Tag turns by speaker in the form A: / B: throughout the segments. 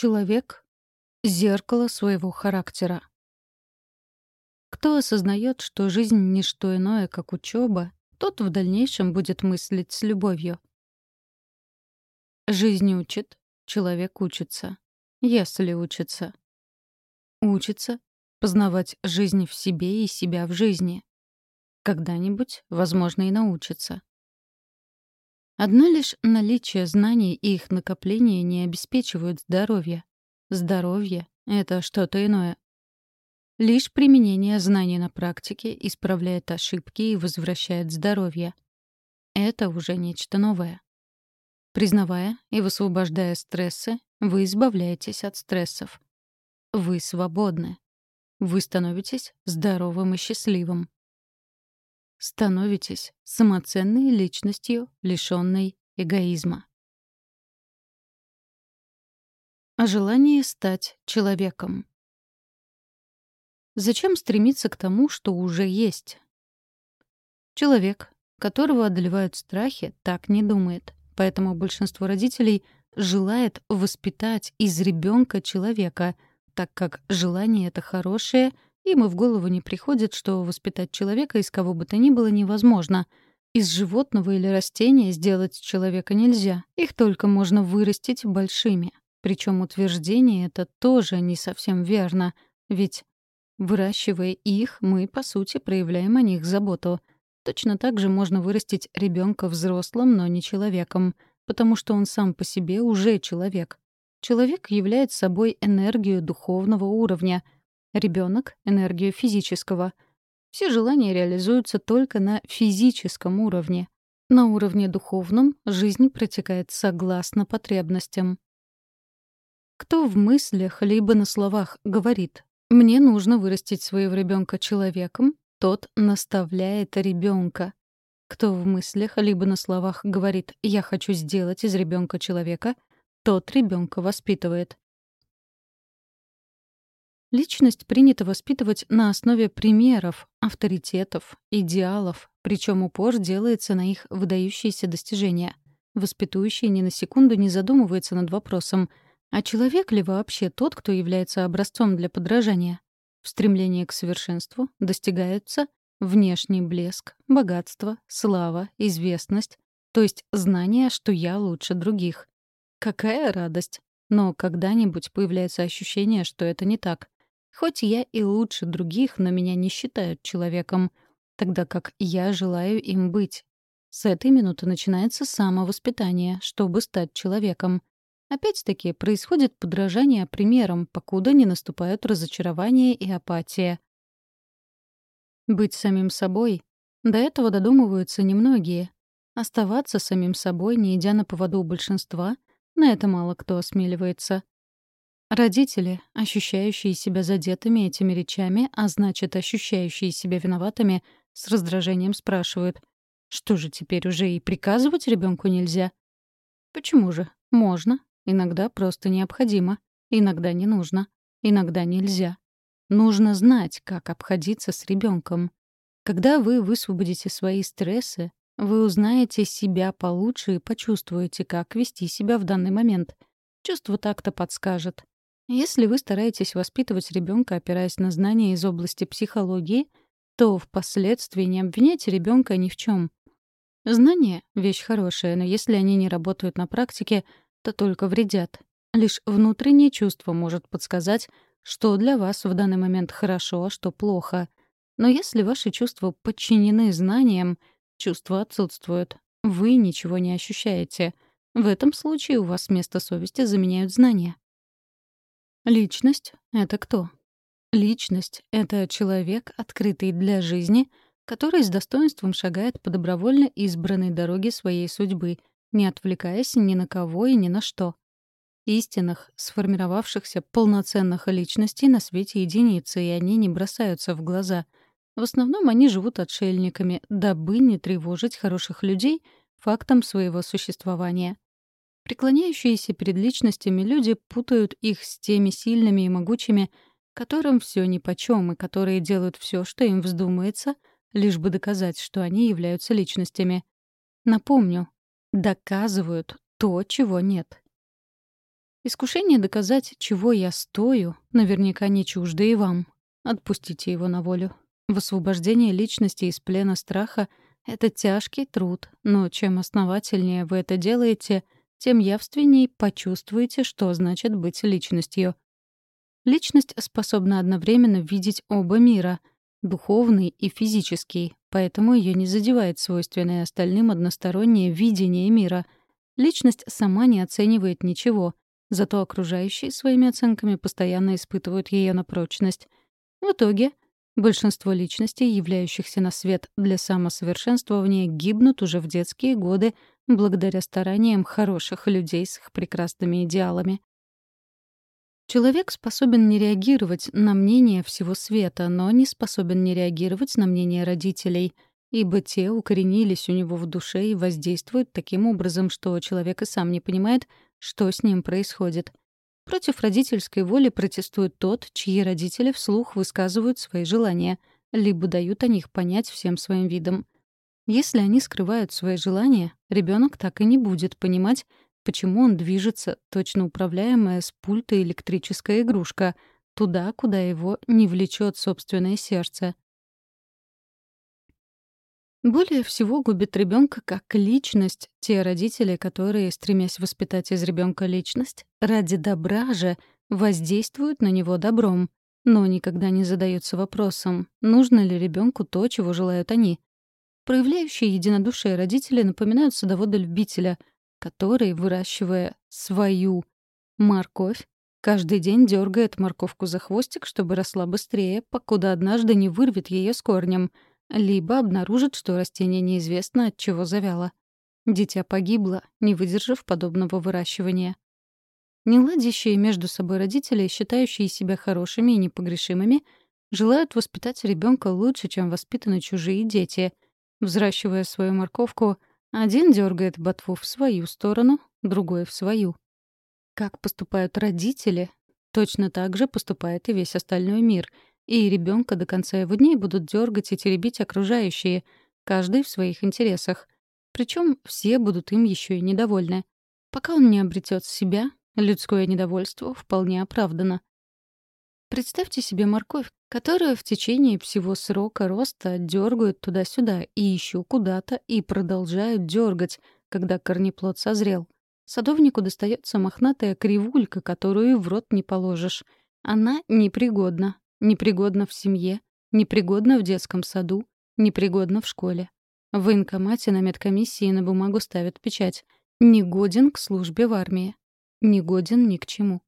A: Человек — зеркало своего характера. Кто осознает, что жизнь — не что иное, как учеба, тот в дальнейшем будет мыслить с любовью. Жизнь учит, человек учится. Если учится. Учится познавать жизнь в себе и себя в жизни. Когда-нибудь, возможно, и научится. Одно лишь наличие знаний и их накопление не обеспечивают здоровье. Здоровье — это что-то иное. Лишь применение знаний на практике исправляет ошибки и возвращает здоровье. Это уже нечто новое. Признавая и высвобождая стрессы, вы избавляетесь от стрессов. Вы свободны. Вы становитесь здоровым и счастливым становитесь самоценной личностью, лишенной эгоизма. О желании стать человеком. Зачем стремиться к тому, что уже есть? Человек, которого одолевают страхи, так не думает. Поэтому большинство родителей желает воспитать из ребенка человека, так как желание — это хорошее — им и в голову не приходит, что воспитать человека из кого бы то ни было невозможно. Из животного или растения сделать человека нельзя. Их только можно вырастить большими. Причем утверждение это тоже не совсем верно. Ведь, выращивая их, мы, по сути, проявляем о них заботу. Точно так же можно вырастить ребенка взрослым, но не человеком, потому что он сам по себе уже человек. Человек является собой энергию духовного уровня — Ребенок — энергию физического. Все желания реализуются только на физическом уровне. На уровне духовном жизнь протекает согласно потребностям. Кто в мыслях либо на словах говорит «мне нужно вырастить своего ребенка человеком», тот наставляет ребенка. Кто в мыслях либо на словах говорит «я хочу сделать из ребенка человека», тот ребенка воспитывает. Личность принято воспитывать на основе примеров, авторитетов, идеалов, причем упор делается на их выдающиеся достижения. Воспитующий ни на секунду не задумывается над вопросом, а человек ли вообще тот, кто является образцом для подражания? В стремлении к совершенству достигаются внешний блеск, богатство, слава, известность, то есть знание, что я лучше других. Какая радость! Но когда-нибудь появляется ощущение, что это не так. Хоть я и лучше других, но меня не считают человеком, тогда как я желаю им быть. С этой минуты начинается самовоспитание, чтобы стать человеком. Опять-таки происходит подражание примерам, покуда не наступают разочарование и апатия. Быть самим собой — до этого додумываются немногие. Оставаться самим собой, не идя на поводу у большинства, на это мало кто осмеливается. Родители, ощущающие себя задетыми этими речами, а значит, ощущающие себя виноватыми, с раздражением спрашивают, что же теперь уже и приказывать ребенку нельзя? Почему же? Можно. Иногда просто необходимо. Иногда не нужно. Иногда нельзя. Нужно знать, как обходиться с ребенком. Когда вы высвободите свои стрессы, вы узнаете себя получше и почувствуете, как вести себя в данный момент. Чувство так-то подскажет. Если вы стараетесь воспитывать ребенка, опираясь на знания из области психологии, то впоследствии не обвиняйте ребенка ни в чем. Знания — вещь хорошая, но если они не работают на практике, то только вредят. Лишь внутреннее чувство может подсказать, что для вас в данный момент хорошо, а что плохо. Но если ваши чувства подчинены знаниям, чувства отсутствуют. Вы ничего не ощущаете. В этом случае у вас вместо совести заменяют знания. Личность — это кто? Личность — это человек, открытый для жизни, который с достоинством шагает по добровольно избранной дороге своей судьбы, не отвлекаясь ни на кого и ни на что. Истинных, сформировавшихся полноценных личностей на свете единицы, и они не бросаются в глаза. В основном они живут отшельниками, дабы не тревожить хороших людей фактом своего существования. Преклоняющиеся перед личностями люди путают их с теми сильными и могучими, которым все нипочем и которые делают все, что им вздумается, лишь бы доказать, что они являются личностями. Напомню, доказывают то, чего нет. Искушение доказать, чего я стою, наверняка не чуждо и вам. Отпустите его на волю. Высвобождение личности из плена страха — это тяжкий труд, но чем основательнее вы это делаете, тем явственней почувствуете, что значит быть личностью. Личность способна одновременно видеть оба мира — духовный и физический, поэтому ее не задевает свойственное остальным одностороннее видение мира. Личность сама не оценивает ничего, зато окружающие своими оценками постоянно испытывают ее на прочность. В итоге большинство личностей, являющихся на свет для самосовершенствования, гибнут уже в детские годы благодаря стараниям хороших людей с их прекрасными идеалами. Человек способен не реагировать на мнение всего света, но не способен не реагировать на мнение родителей, ибо те укоренились у него в душе и воздействуют таким образом, что человек и сам не понимает, что с ним происходит. Против родительской воли протестует тот, чьи родители вслух высказывают свои желания, либо дают о них понять всем своим видом. Если они скрывают свои желания, ребенок так и не будет понимать, почему он движется, точно управляемая с пульта электрическая игрушка, туда, куда его не влечет собственное сердце. Более всего губит ребенка как личность те родители, которые, стремясь воспитать из ребенка личность, ради добра же воздействуют на него добром, но никогда не задаются вопросом, нужно ли ребенку то, чего желают они. Проявляющие единодушие родители напоминают садовода-любителя, который, выращивая свою морковь, каждый день дергает морковку за хвостик, чтобы росла быстрее, покуда однажды не вырвет ее с корнем, либо обнаружит, что растение неизвестно от чего завяло. Дитя погибло, не выдержав подобного выращивания. Неладящие между собой родители, считающие себя хорошими и непогрешимыми, желают воспитать ребенка лучше, чем воспитаны чужие дети. Взращивая свою морковку, один дергает ботву в свою сторону, другой — в свою. Как поступают родители, точно так же поступает и весь остальной мир, и ребенка до конца его дней будут дергать и теребить окружающие, каждый в своих интересах. Причем все будут им еще и недовольны. Пока он не обретет себя, людское недовольство вполне оправдано. Представьте себе морковь, которую в течение всего срока роста дергают туда-сюда и еще куда-то и продолжают дергать, когда корнеплод созрел. Садовнику достается мохнатая кривулька, которую в рот не положишь. Она непригодна. Непригодна в семье, непригодна в детском саду, непригодна в школе. В военкомате на медкомиссии на бумагу ставят печать «Негоден к службе в армии». Негоден ни к чему.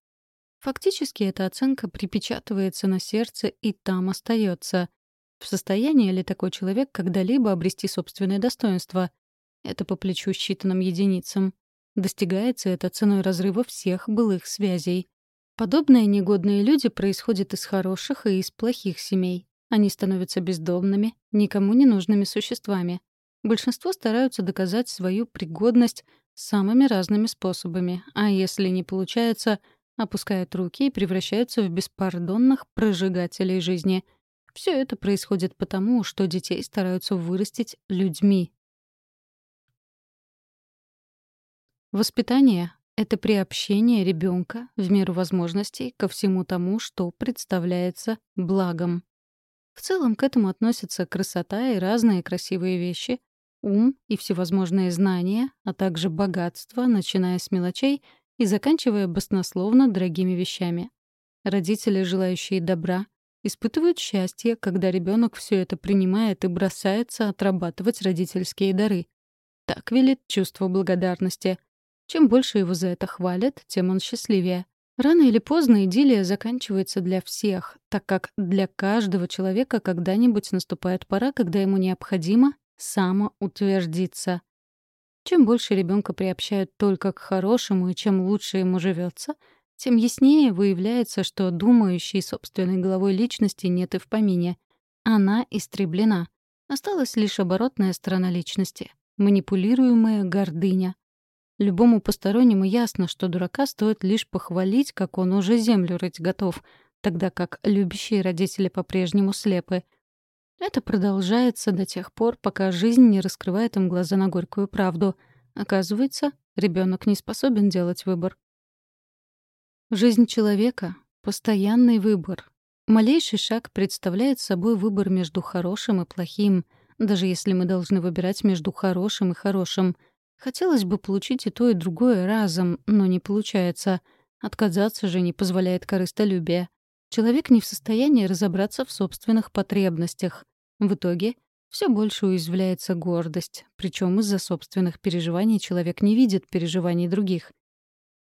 A: Фактически эта оценка припечатывается на сердце и там остается. В состоянии ли такой человек когда-либо обрести собственное достоинство? Это по плечу считанным единицам. Достигается это ценой разрыва всех былых связей. Подобные негодные люди происходят из хороших и из плохих семей. Они становятся бездомными, никому не нужными существами. Большинство стараются доказать свою пригодность самыми разными способами, а если не получается — опускают руки и превращаются в беспардонных прожигателей жизни. Все это происходит потому, что детей стараются вырастить людьми. Воспитание — это приобщение ребенка в меру возможностей ко всему тому, что представляется благом. В целом к этому относятся красота и разные красивые вещи, ум и всевозможные знания, а также богатство, начиная с мелочей — и заканчивая баснословно дорогими вещами. Родители, желающие добра, испытывают счастье, когда ребенок все это принимает и бросается отрабатывать родительские дары. Так велит чувство благодарности. Чем больше его за это хвалят, тем он счастливее. Рано или поздно идиллия заканчивается для всех, так как для каждого человека когда-нибудь наступает пора, когда ему необходимо самоутвердиться. Чем больше ребенка приобщают только к хорошему и чем лучше ему живется, тем яснее выявляется, что думающей собственной головой личности нет и в помине. Она истреблена. Осталась лишь оборотная сторона личности — манипулируемая гордыня. Любому постороннему ясно, что дурака стоит лишь похвалить, как он уже землю рыть готов, тогда как любящие родители по-прежнему слепы — это продолжается до тех пор, пока жизнь не раскрывает им глаза на горькую правду. Оказывается, ребенок не способен делать выбор. Жизнь человека — постоянный выбор. Малейший шаг представляет собой выбор между хорошим и плохим, даже если мы должны выбирать между хорошим и хорошим. Хотелось бы получить и то, и другое разом, но не получается. Отказаться же не позволяет корыстолюбие. Человек не в состоянии разобраться в собственных потребностях. В итоге все больше уязвляется гордость, причем из-за собственных переживаний человек не видит переживаний других.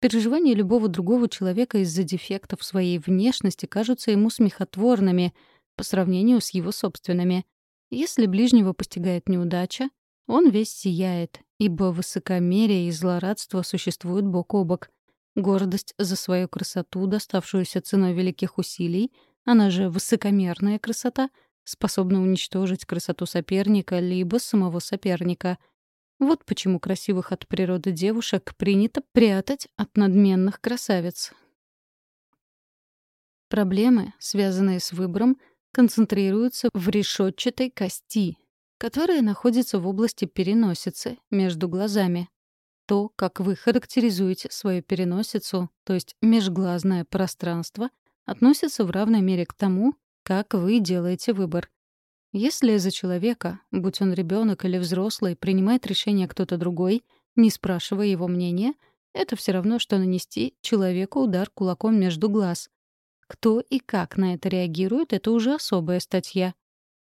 A: Переживания любого другого человека из-за дефектов своей внешности кажутся ему смехотворными по сравнению с его собственными. Если ближнего постигает неудача, он весь сияет, ибо высокомерие и злорадство существуют бок о бок. Гордость за свою красоту, доставшуюся ценой великих усилий, она же высокомерная красота, способна уничтожить красоту соперника либо самого соперника — вот почему красивых от природы девушек принято прятать от надменных красавиц. Проблемы, связанные с выбором, концентрируются в решетчатой кости, которая находится в области переносицы, между глазами. То, как вы характеризуете свою переносицу, то есть межглазное пространство, относится в равной мере к тому, как вы делаете выбор. Если за человека, будь он ребенок или взрослый, принимает решение кто-то другой, не спрашивая его мнения, это все равно, что нанести человеку удар кулаком между глаз. Кто и как на это реагирует — это уже особая статья.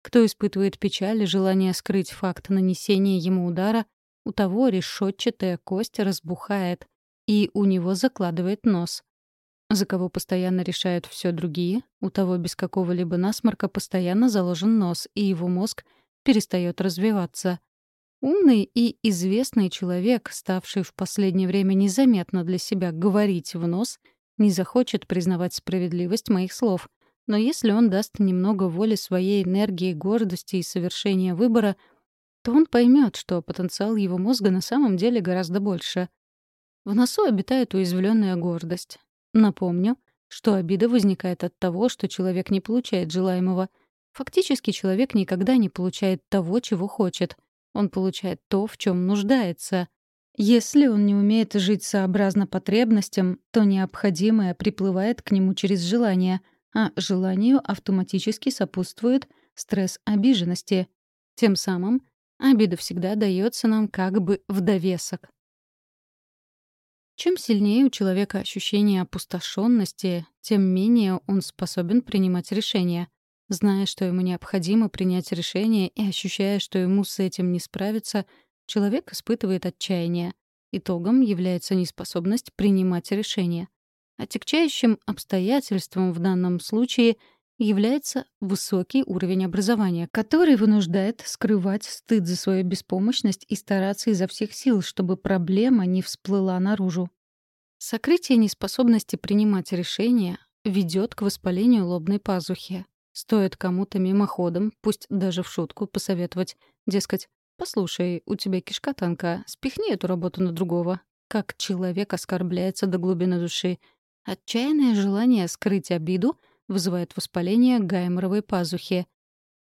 A: Кто испытывает печаль и желание скрыть факт нанесения ему удара, у того решетчатая кость разбухает, и у него закладывает нос. За кого постоянно решают все другие, у того без какого-либо насморка постоянно заложен нос, и его мозг перестает развиваться. Умный и известный человек, ставший в последнее время незаметно для себя говорить в нос, не захочет признавать справедливость моих слов. Но если он даст немного воли своей энергии, гордости и совершения выбора, то он поймет, что потенциал его мозга на самом деле гораздо больше. В носу обитает уязвленная гордость. Напомню, что обида возникает от того, что человек не получает желаемого. Фактически человек никогда не получает того, чего хочет. Он получает то, в чем нуждается. Если он не умеет жить сообразно потребностям, то необходимое приплывает к нему через желание, а желанию автоматически сопутствует стресс обиженности. Тем самым обида всегда дается нам как бы в довесок. Чем сильнее у человека ощущение опустошенности, тем менее он способен принимать решения. Зная, что ему необходимо принять решение и ощущая, что ему с этим не справиться, человек испытывает отчаяние. Итогом является неспособность принимать решения. Отягчающим обстоятельством в данном случае является высокий уровень образования, который вынуждает скрывать стыд за свою беспомощность и стараться изо всех сил, чтобы проблема не всплыла наружу. Сокрытие неспособности принимать решения ведет к воспалению лобной пазухи. Стоит кому-то мимоходом, пусть даже в шутку, посоветовать, дескать, «Послушай, у тебя кишка тонка, спихни эту работу на другого». Как человек оскорбляется до глубины души. Отчаянное желание скрыть обиду — вызывает воспаление гайморовой пазухи.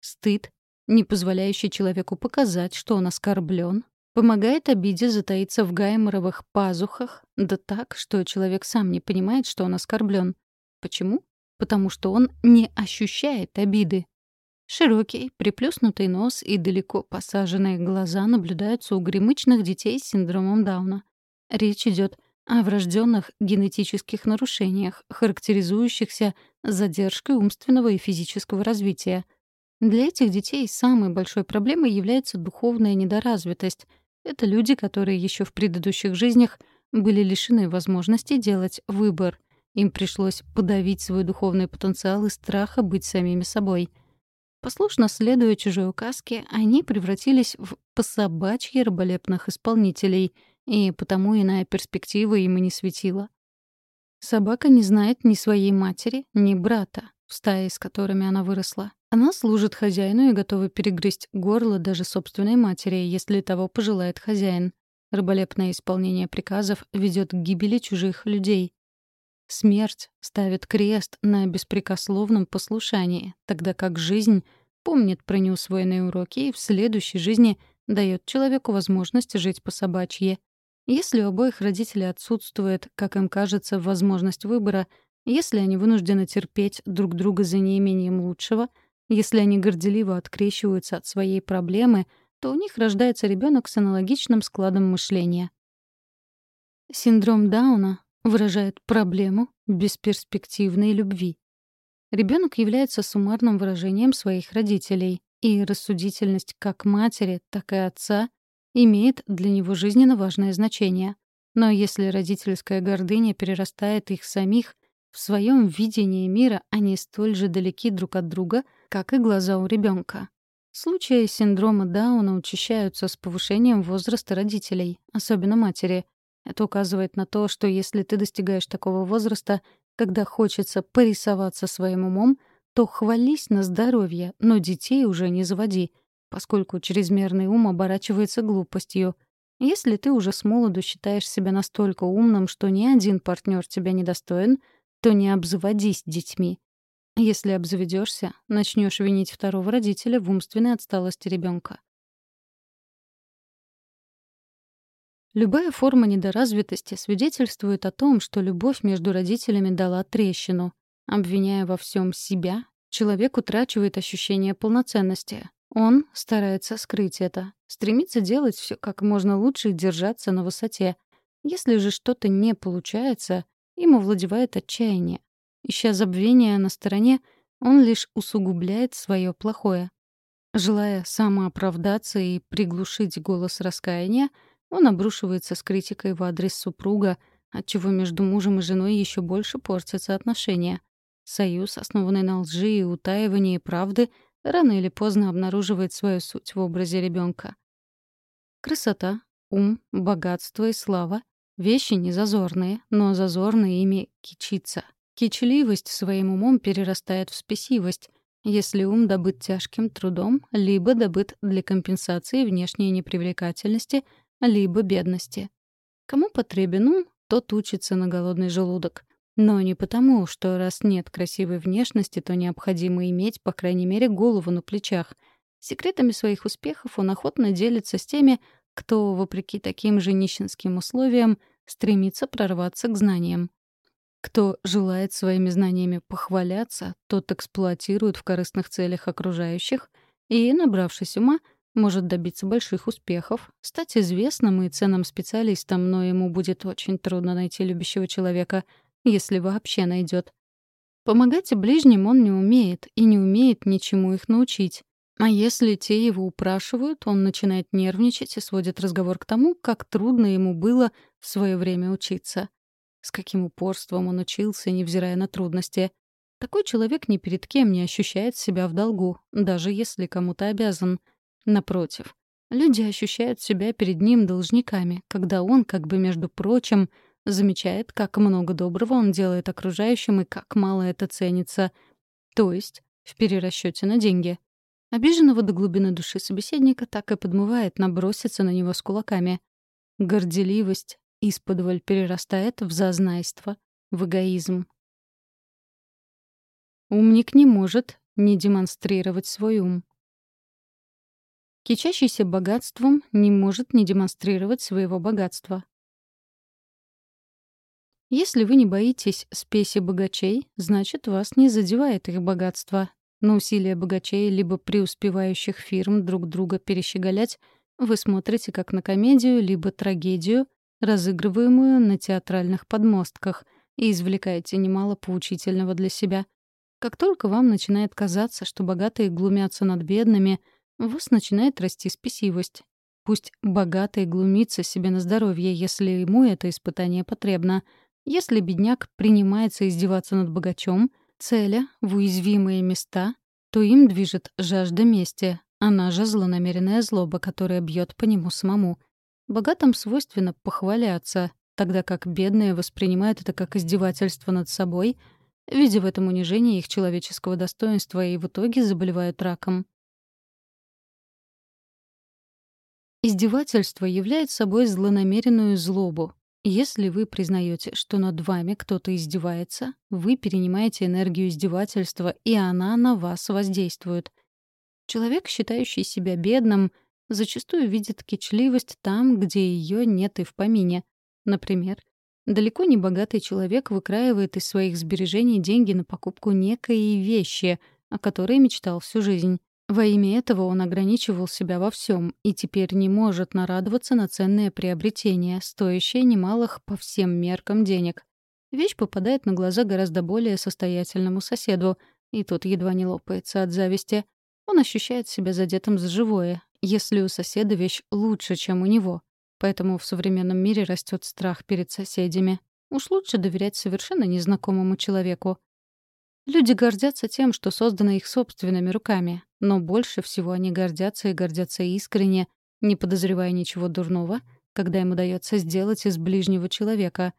A: Стыд, не позволяющий человеку показать, что он оскорблен, помогает обиде затаиться в гайморовых пазухах, да так, что человек сам не понимает, что он оскорблен. Почему? Потому что он не ощущает обиды. Широкий, приплюснутый нос и далеко посаженные глаза наблюдаются у гремычных детей с синдромом Дауна. Речь идет о врожденных генетических нарушениях, характеризующихся задержкой умственного и физического развития. Для этих детей самой большой проблемой является духовная недоразвитость. Это люди, которые еще в предыдущих жизнях были лишены возможности делать выбор. Им пришлось подавить свой духовный потенциал из страха быть самими собой. Послушно следуя чужой указке, они превратились в пособачьи раболепных исполнителей — и потому иная перспектива и не светила. Собака не знает ни своей матери, ни брата, в стае, с которыми она выросла. Она служит хозяину и готова перегрызть горло даже собственной матери, если того пожелает хозяин. Рыболепное исполнение приказов ведет к гибели чужих людей. Смерть ставит крест на беспрекословном послушании, тогда как жизнь помнит про неусвоенные уроки и в следующей жизни дает человеку возможность жить по собачье. Если у обоих родителей отсутствует, как им кажется, возможность выбора, если они вынуждены терпеть друг друга за неимением лучшего, если они горделиво открещиваются от своей проблемы, то у них рождается ребенок с аналогичным складом мышления. Синдром Дауна выражает проблему бесперспективной любви. Ребенок является суммарным выражением своих родителей, и рассудительность как матери, так и отца имеет для него жизненно важное значение. Но если родительская гордыня перерастает их самих, в своем видении мира они столь же далеки друг от друга, как и глаза у ребенка. Случаи синдрома Дауна учащаются с повышением возраста родителей, особенно матери. Это указывает на то, что если ты достигаешь такого возраста, когда хочется порисоваться своим умом, то хвались на здоровье, но детей уже не заводи — поскольку чрезмерный ум оборачивается глупостью. Если ты уже с молоду считаешь себя настолько умным, что ни один партнер тебя не достоин, то не обзаводись детьми. Если обзаведешься, начнешь винить второго родителя в умственной отсталости ребенка. Любая форма недоразвитости свидетельствует о том, что любовь между родителями дала трещину. Обвиняя во всем себя, человек утрачивает ощущение полноценности, он старается скрыть это, стремится делать все как можно лучше и держаться на высоте. Если же что-то не получается, ему владевает отчаяние. Ища забвения на стороне, он лишь усугубляет свое плохое. Желая самооправдаться и приглушить голос раскаяния, он обрушивается с критикой в адрес супруга, отчего между мужем и женой еще больше портятся отношения. Союз, основанный на лжи и утаивании правды, рано или поздно обнаруживает свою суть в образе ребенка. Красота, ум, богатство и слава — вещи не зазорные, но зазорные ими кичиться. Кичливость своим умом перерастает в спесивость, если ум добыт тяжким трудом, либо добыт для компенсации внешней непривлекательности, либо бедности. Кому потребен ум, тот учится на голодный желудок. Но не потому, что раз нет красивой внешности, то необходимо иметь, по крайней мере, голову на плечах. Секретами своих успехов он охотно делится с теми, кто, вопреки таким же нищенским условиям, стремится прорваться к знаниям. Кто желает своими знаниями похваляться, тот эксплуатирует в корыстных целях окружающих и, набравшись ума, может добиться больших успехов, стать известным и ценным специалистом, но ему будет очень трудно найти любящего человека — если вообще найдет. Помогать ближним он не умеет и не умеет ничему их научить. А если те его упрашивают, он начинает нервничать и сводит разговор к тому, как трудно ему было в свое время учиться. С каким упорством он учился, невзирая на трудности. Такой человек ни перед кем не ощущает себя в долгу, даже если кому-то обязан. Напротив, люди ощущают себя перед ним должниками, когда он, как бы между прочим, замечает, как много доброго он делает окружающим и как мало это ценится. То есть в перерасчете на деньги. Обиженного до глубины души собеседника так и подмывает наброситься на него с кулаками. Горделивость исподволь перерастает в зазнайство, в эгоизм. Умник не может не демонстрировать свой ум. Кичащийся богатством не может не демонстрировать своего богатства. Если вы не боитесь спеси богачей, значит, вас не задевает их богатство. На усилия богачей либо преуспевающих фирм друг друга перещеголять вы смотрите как на комедию либо трагедию, разыгрываемую на театральных подмостках, и извлекаете немало поучительного для себя. Как только вам начинает казаться, что богатые глумятся над бедными, у вас начинает расти спесивость. Пусть богатый глумится себе на здоровье, если ему это испытание потребно — если бедняк принимается издеваться над богачом, целя в уязвимые места, то им движет жажда мести, она же злонамеренная злоба, которая бьет по нему самому. Богатым свойственно похваляться, тогда как бедные воспринимают это как издевательство над собой, видя в этом унижение их человеческого достоинства и в итоге заболевают раком. Издевательство является собой злонамеренную злобу, если вы признаете, что над вами кто-то издевается, вы перенимаете энергию издевательства, и она на вас воздействует. Человек, считающий себя бедным, зачастую видит кичливость там, где ее нет и в помине. Например, далеко не богатый человек выкраивает из своих сбережений деньги на покупку некой вещи, о которой мечтал всю жизнь. Во имя этого он ограничивал себя во всем и теперь не может нарадоваться на ценное приобретение, стоящее немалых по всем меркам денег. Вещь попадает на глаза гораздо более состоятельному соседу, и тот едва не лопается от зависти. Он ощущает себя задетым за живое, если у соседа вещь лучше, чем у него. Поэтому в современном мире растет страх перед соседями. Уж лучше доверять совершенно незнакомому человеку. Люди гордятся тем, что создано их собственными руками, но больше всего они гордятся и гордятся искренне, не подозревая ничего дурного, когда им удается сделать из ближнего человека.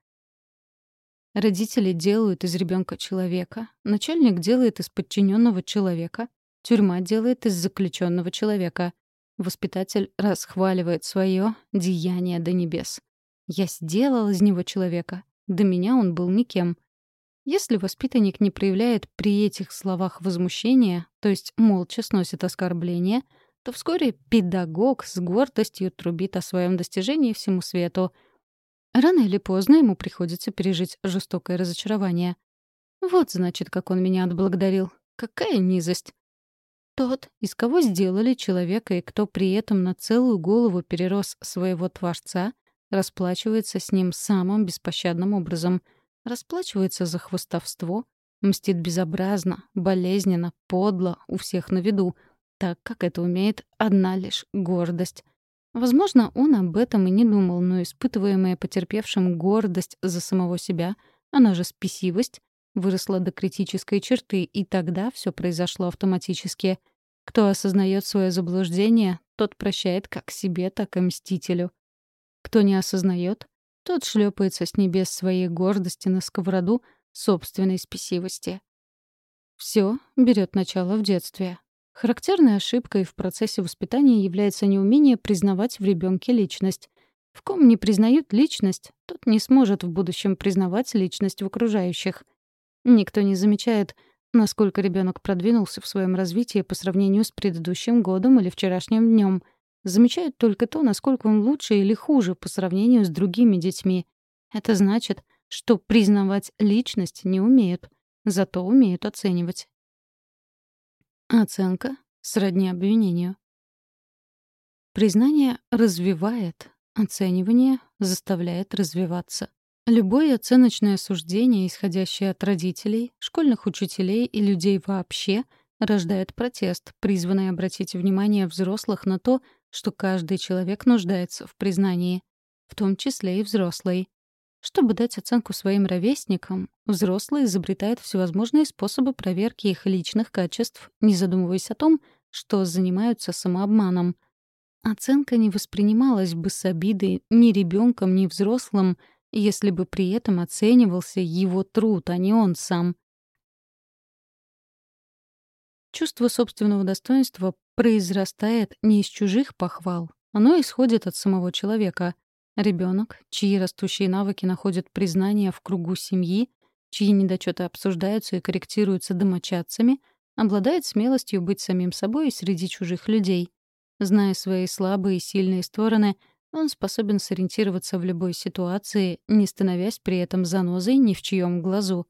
A: Родители делают из ребенка человека, начальник делает из подчиненного человека, тюрьма делает из заключенного человека. Воспитатель расхваливает свое деяние до небес. «Я сделал из него человека. До меня он был никем». Если воспитанник не проявляет при этих словах возмущения, то есть молча сносит оскорбление, то вскоре педагог с гордостью трубит о своем достижении всему свету. Рано или поздно ему приходится пережить жестокое разочарование. Вот, значит, как он меня отблагодарил. Какая низость. Тот, из кого сделали человека и кто при этом на целую голову перерос своего Творца, расплачивается с ним самым беспощадным образом — Расплачивается за хвостовство, мстит безобразно, болезненно, подло, у всех на виду, так как это умеет одна лишь гордость. Возможно, он об этом и не думал, но испытываемая потерпевшим гордость за самого себя, она же спесивость, выросла до критической черты, и тогда все произошло автоматически. Кто осознает свое заблуждение, тот прощает как себе, так и мстителю. Кто не осознает, тот шлепается с небес своей гордости на сковороду собственной спесивости. Все берет начало в детстве. Характерной ошибкой в процессе воспитания является неумение признавать в ребенке личность. В ком не признают личность, тот не сможет в будущем признавать личность в окружающих. Никто не замечает, насколько ребенок продвинулся в своем развитии по сравнению с предыдущим годом или вчерашним днем — замечают только то, насколько он лучше или хуже по сравнению с другими детьми. Это значит, что признавать личность не умеют, зато умеют оценивать. Оценка сродни обвинению. Признание развивает, оценивание заставляет развиваться. Любое оценочное суждение, исходящее от родителей, школьных учителей и людей вообще, рождает протест, призванный обратить внимание взрослых на то, что каждый человек нуждается в признании, в том числе и взрослый. Чтобы дать оценку своим ровесникам, взрослые изобретают всевозможные способы проверки их личных качеств, не задумываясь о том, что занимаются самообманом. Оценка не воспринималась бы с обидой ни ребенком, ни взрослым, если бы при этом оценивался его труд, а не он сам. Чувство собственного достоинства произрастает не из чужих похвал, оно исходит от самого человека. Ребенок, чьи растущие навыки находят признание в кругу семьи, чьи недочеты обсуждаются и корректируются домочадцами, обладает смелостью быть самим собой среди чужих людей. Зная свои слабые и сильные стороны, он способен сориентироваться в любой ситуации, не становясь при этом занозой ни в чьем глазу.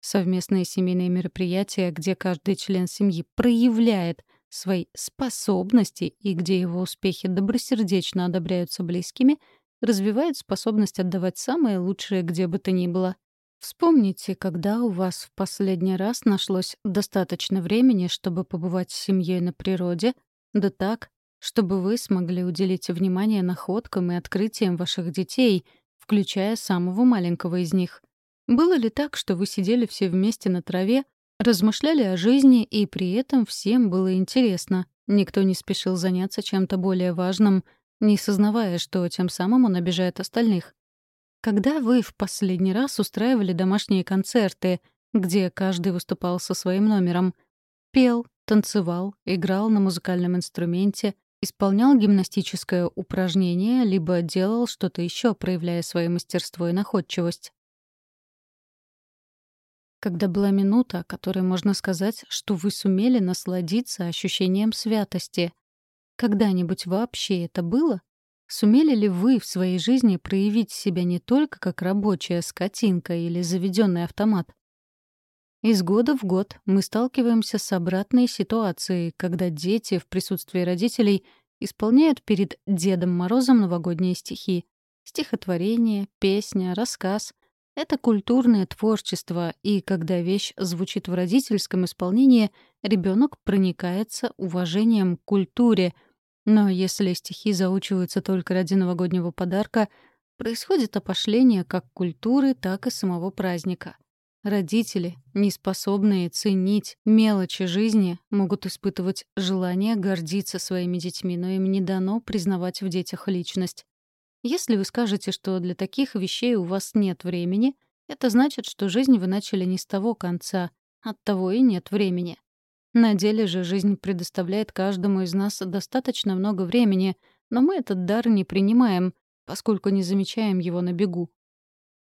A: Совместные семейные мероприятия, где каждый член семьи проявляет свои способности и где его успехи добросердечно одобряются близкими, развивают способность отдавать самое лучшее где бы то ни было. Вспомните, когда у вас в последний раз нашлось достаточно времени, чтобы побывать с семьей на природе, да так, чтобы вы смогли уделить внимание находкам и открытиям ваших детей, включая самого маленького из них — было ли так, что вы сидели все вместе на траве, размышляли о жизни, и при этом всем было интересно? Никто не спешил заняться чем-то более важным, не сознавая, что тем самым он обижает остальных. Когда вы в последний раз устраивали домашние концерты, где каждый выступал со своим номером, пел, танцевал, играл на музыкальном инструменте, исполнял гимнастическое упражнение, либо делал что-то еще, проявляя свое мастерство и находчивость когда была минута, о которой можно сказать, что вы сумели насладиться ощущением святости. когда-нибудь вообще это было? Сумели ли вы в своей жизни проявить себя не только как рабочая скотинка или заведенный автомат? Из года в год мы сталкиваемся с обратной ситуацией, когда дети в присутствии родителей исполняют перед Дедом Морозом новогодние стихи. Стихотворение, песня, рассказ — это культурное творчество, и когда вещь звучит в родительском исполнении, ребенок проникается уважением к культуре. Но если стихи заучиваются только ради новогоднего подарка, происходит опошление как культуры, так и самого праздника. Родители, не способные ценить мелочи жизни, могут испытывать желание гордиться своими детьми, но им не дано признавать в детях личность. Если вы скажете, что для таких вещей у вас нет времени, это значит, что жизнь вы начали не с того конца, от того и нет времени. На деле же жизнь предоставляет каждому из нас достаточно много времени, но мы этот дар не принимаем, поскольку не замечаем его на бегу.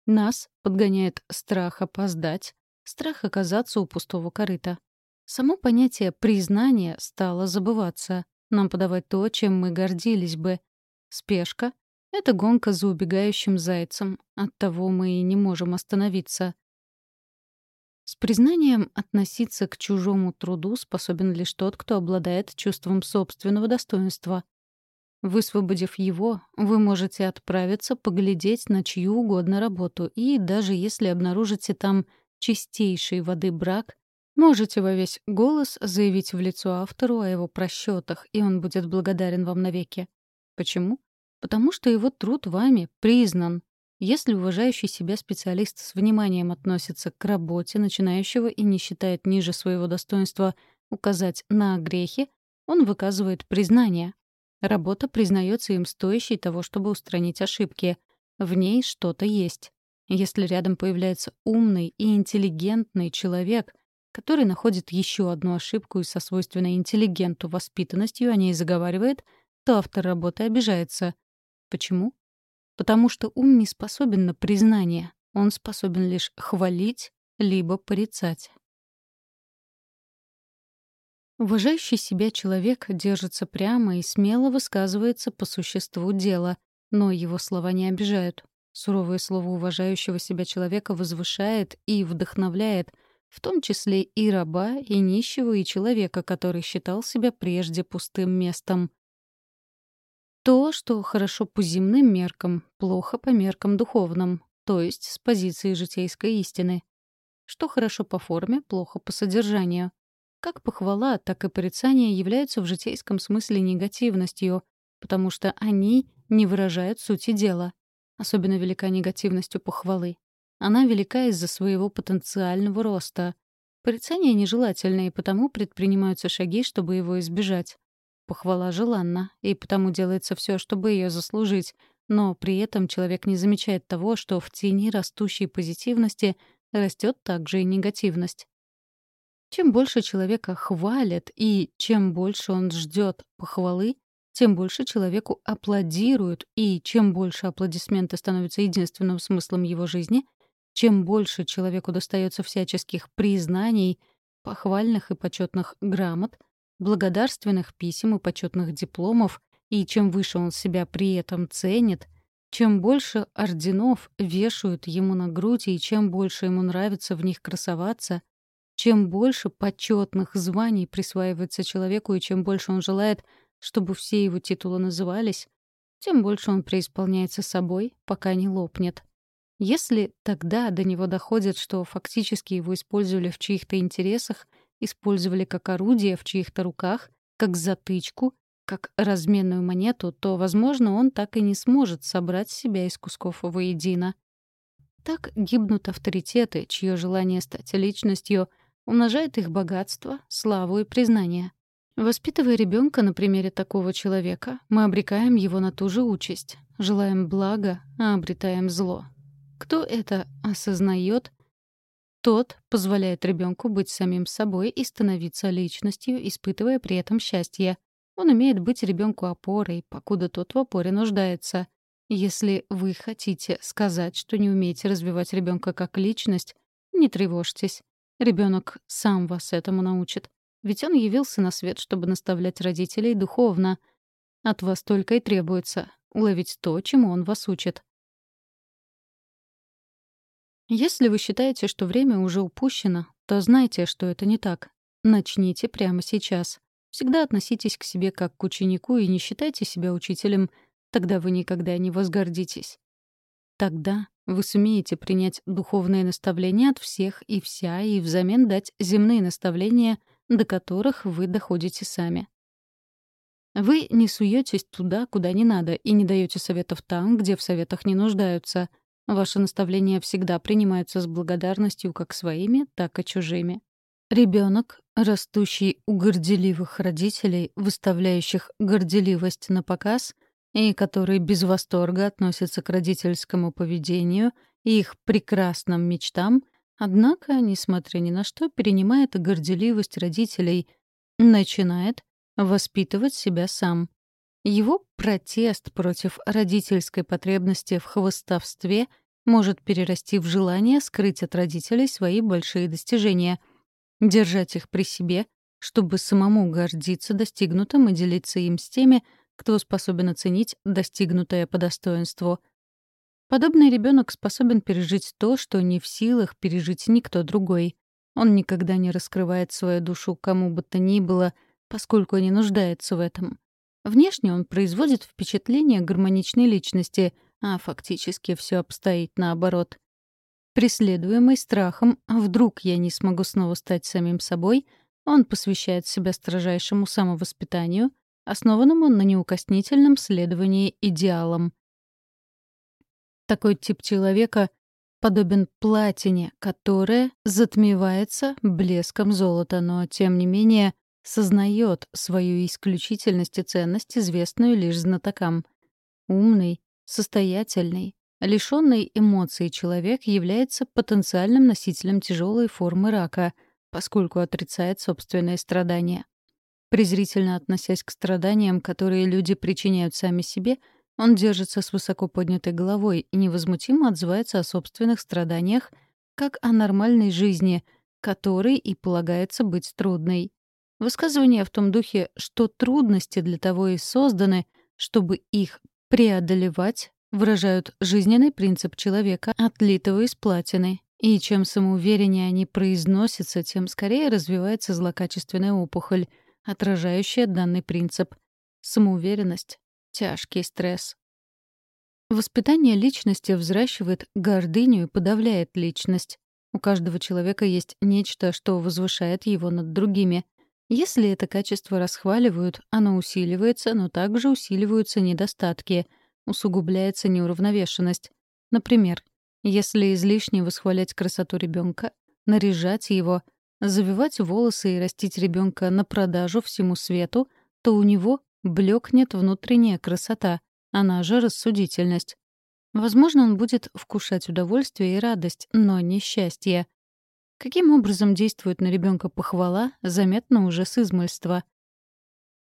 A: Нас подгоняет страх опоздать, страх оказаться у пустого корыта. Само понятие признания стало забываться. Нам подавать то, чем мы гордились бы. Спешка — это гонка за убегающим зайцем. Оттого мы и не можем остановиться. С признанием относиться к чужому труду способен лишь тот, кто обладает чувством собственного достоинства — Высвободив его, вы можете отправиться поглядеть на чью угодно работу, и даже если обнаружите там чистейшей воды брак, можете во весь голос заявить в лицо автору о его просчетах, и он будет благодарен вам навеки. Почему? Потому что его труд вами признан. Если уважающий себя специалист с вниманием относится к работе начинающего и не считает ниже своего достоинства указать на грехи, он выказывает признание. Работа признается им стоящей того, чтобы устранить ошибки. В ней что-то есть. Если рядом появляется умный и интеллигентный человек, который находит еще одну ошибку и со свойственной интеллигенту воспитанностью о ней заговаривает, то автор работы обижается. Почему? Потому что ум не способен на признание. Он способен лишь хвалить либо порицать. Уважающий себя человек держится прямо и смело высказывается по существу дела, но его слова не обижают. Суровое слово уважающего себя человека возвышает и вдохновляет, в том числе и раба, и нищего, и человека, который считал себя прежде пустым местом. То, что хорошо по земным меркам, плохо по меркам духовным, то есть с позиции житейской истины. Что хорошо по форме, плохо по содержанию. Как похвала, так и порицание являются в житейском смысле негативностью, потому что они не выражают сути дела. Особенно велика негативность у похвалы. Она велика из-за своего потенциального роста. Порицание нежелательно, и потому предпринимаются шаги, чтобы его избежать. Похвала желанна, и потому делается все, чтобы ее заслужить, но при этом человек не замечает того, что в тени растущей позитивности растет также и негативность. Чем больше человека хвалят и чем больше он ждет похвалы, тем больше человеку аплодируют, и чем больше аплодисменты становятся единственным смыслом его жизни, чем больше человеку достается всяческих признаний, похвальных и почетных грамот, благодарственных писем и почетных дипломов, и чем выше он себя при этом ценит, чем больше орденов вешают ему на грудь, и чем больше ему нравится в них красоваться — чем больше почетных званий присваивается человеку и чем больше он желает, чтобы все его титулы назывались, тем больше он преисполняется собой, пока не лопнет. Если тогда до него доходит, что фактически его использовали в чьих-то интересах, использовали как орудие в чьих-то руках, как затычку, как разменную монету, то, возможно, он так и не сможет собрать себя из кусков воедино. Так гибнут авторитеты, чье желание стать личностью — умножает их богатство, славу и признание. Воспитывая ребенка на примере такого человека, мы обрекаем его на ту же участь. Желаем блага, а обретаем зло. Кто это осознает, тот позволяет ребенку быть самим собой и становиться личностью, испытывая при этом счастье. Он умеет быть ребенку опорой, покуда тот в опоре нуждается. Если вы хотите сказать, что не умеете развивать ребенка как личность, не тревожьтесь. Ребенок сам вас этому научит. Ведь он явился на свет, чтобы наставлять родителей духовно. От вас только и требуется уловить то, чему он вас учит. Если вы считаете, что время уже упущено, то знайте, что это не так. Начните прямо сейчас. Всегда относитесь к себе как к ученику и не считайте себя учителем, тогда вы никогда не возгордитесь. Тогда вы сумеете принять духовные наставления от всех и вся и взамен дать земные наставления, до которых вы доходите сами. Вы не суетесь туда, куда не надо, и не даете советов там, где в советах не нуждаются — Ваши наставления всегда принимаются с благодарностью как своими, так и чужими. Ребенок, растущий у горделивых родителей, выставляющих горделивость на показ, и который без восторга относится к родительскому поведению и их прекрасным мечтам, однако, несмотря ни на что, перенимает горделивость родителей, начинает воспитывать себя сам. Его протест против родительской потребности в хвостовстве может перерасти в желание скрыть от родителей свои большие достижения, держать их при себе, чтобы самому гордиться достигнутым и делиться им с теми, кто способен оценить достигнутое по достоинству. Подобный ребенок способен пережить то, что не в силах пережить никто другой. Он никогда не раскрывает свою душу кому бы то ни было, поскольку не нуждается в этом. Внешне он производит впечатление гармоничной личности, а фактически все обстоит наоборот. Преследуемый страхом «вдруг я не смогу снова стать самим собой», он посвящает себя строжайшему самовоспитанию, основанному на неукоснительном следовании идеалам. Такой тип человека подобен платине, которая затмевается блеском золота, но, тем не менее, сознает свою исключительность и ценность, известную лишь знатокам. Умный, состоятельный, лишенный эмоций человек является потенциальным носителем тяжелой формы рака, поскольку отрицает собственные страдания. Презрительно относясь к страданиям, которые люди причиняют сами себе, он держится с высоко поднятой головой и невозмутимо отзывается о собственных страданиях, как о нормальной жизни, которой и полагается быть трудной. Высказывания в том духе, что трудности для того и созданы, чтобы их преодолевать, выражают жизненный принцип человека, отлитого из платины. И чем самоувереннее они произносятся, тем скорее развивается злокачественная опухоль, отражающая данный принцип. Самоуверенность — тяжкий стресс. Воспитание личности взращивает гордыню и подавляет личность. У каждого человека есть нечто, что возвышает его над другими — если это качество расхваливают, оно усиливается, но также усиливаются недостатки, усугубляется неуравновешенность. Например, если излишне восхвалять красоту ребенка, наряжать его, завивать волосы и растить ребенка на продажу всему свету, то у него блекнет внутренняя красота, она же рассудительность. Возможно, он будет вкушать удовольствие и радость, но не счастье. Каким образом действует на ребенка похвала, заметно уже с измольства.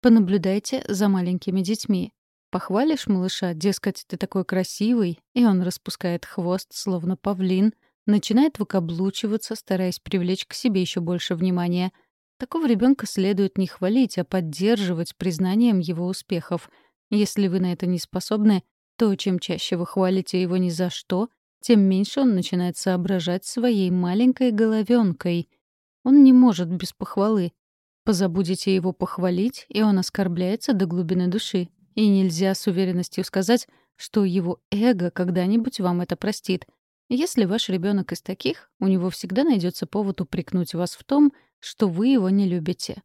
A: Понаблюдайте за маленькими детьми. Похвалишь малыша, дескать, ты такой красивый, и он распускает хвост, словно павлин, начинает выкаблучиваться, стараясь привлечь к себе еще больше внимания. Такого ребенка следует не хвалить, а поддерживать признанием его успехов. Если вы на это не способны, то чем чаще вы хвалите его ни за что, тем меньше он начинает соображать своей маленькой головенкой. Он не может без похвалы. Позабудете его похвалить, и он оскорбляется до глубины души. И нельзя с уверенностью сказать, что его эго когда-нибудь вам это простит. Если ваш ребенок из таких, у него всегда найдется повод упрекнуть вас в том, что вы его не любите.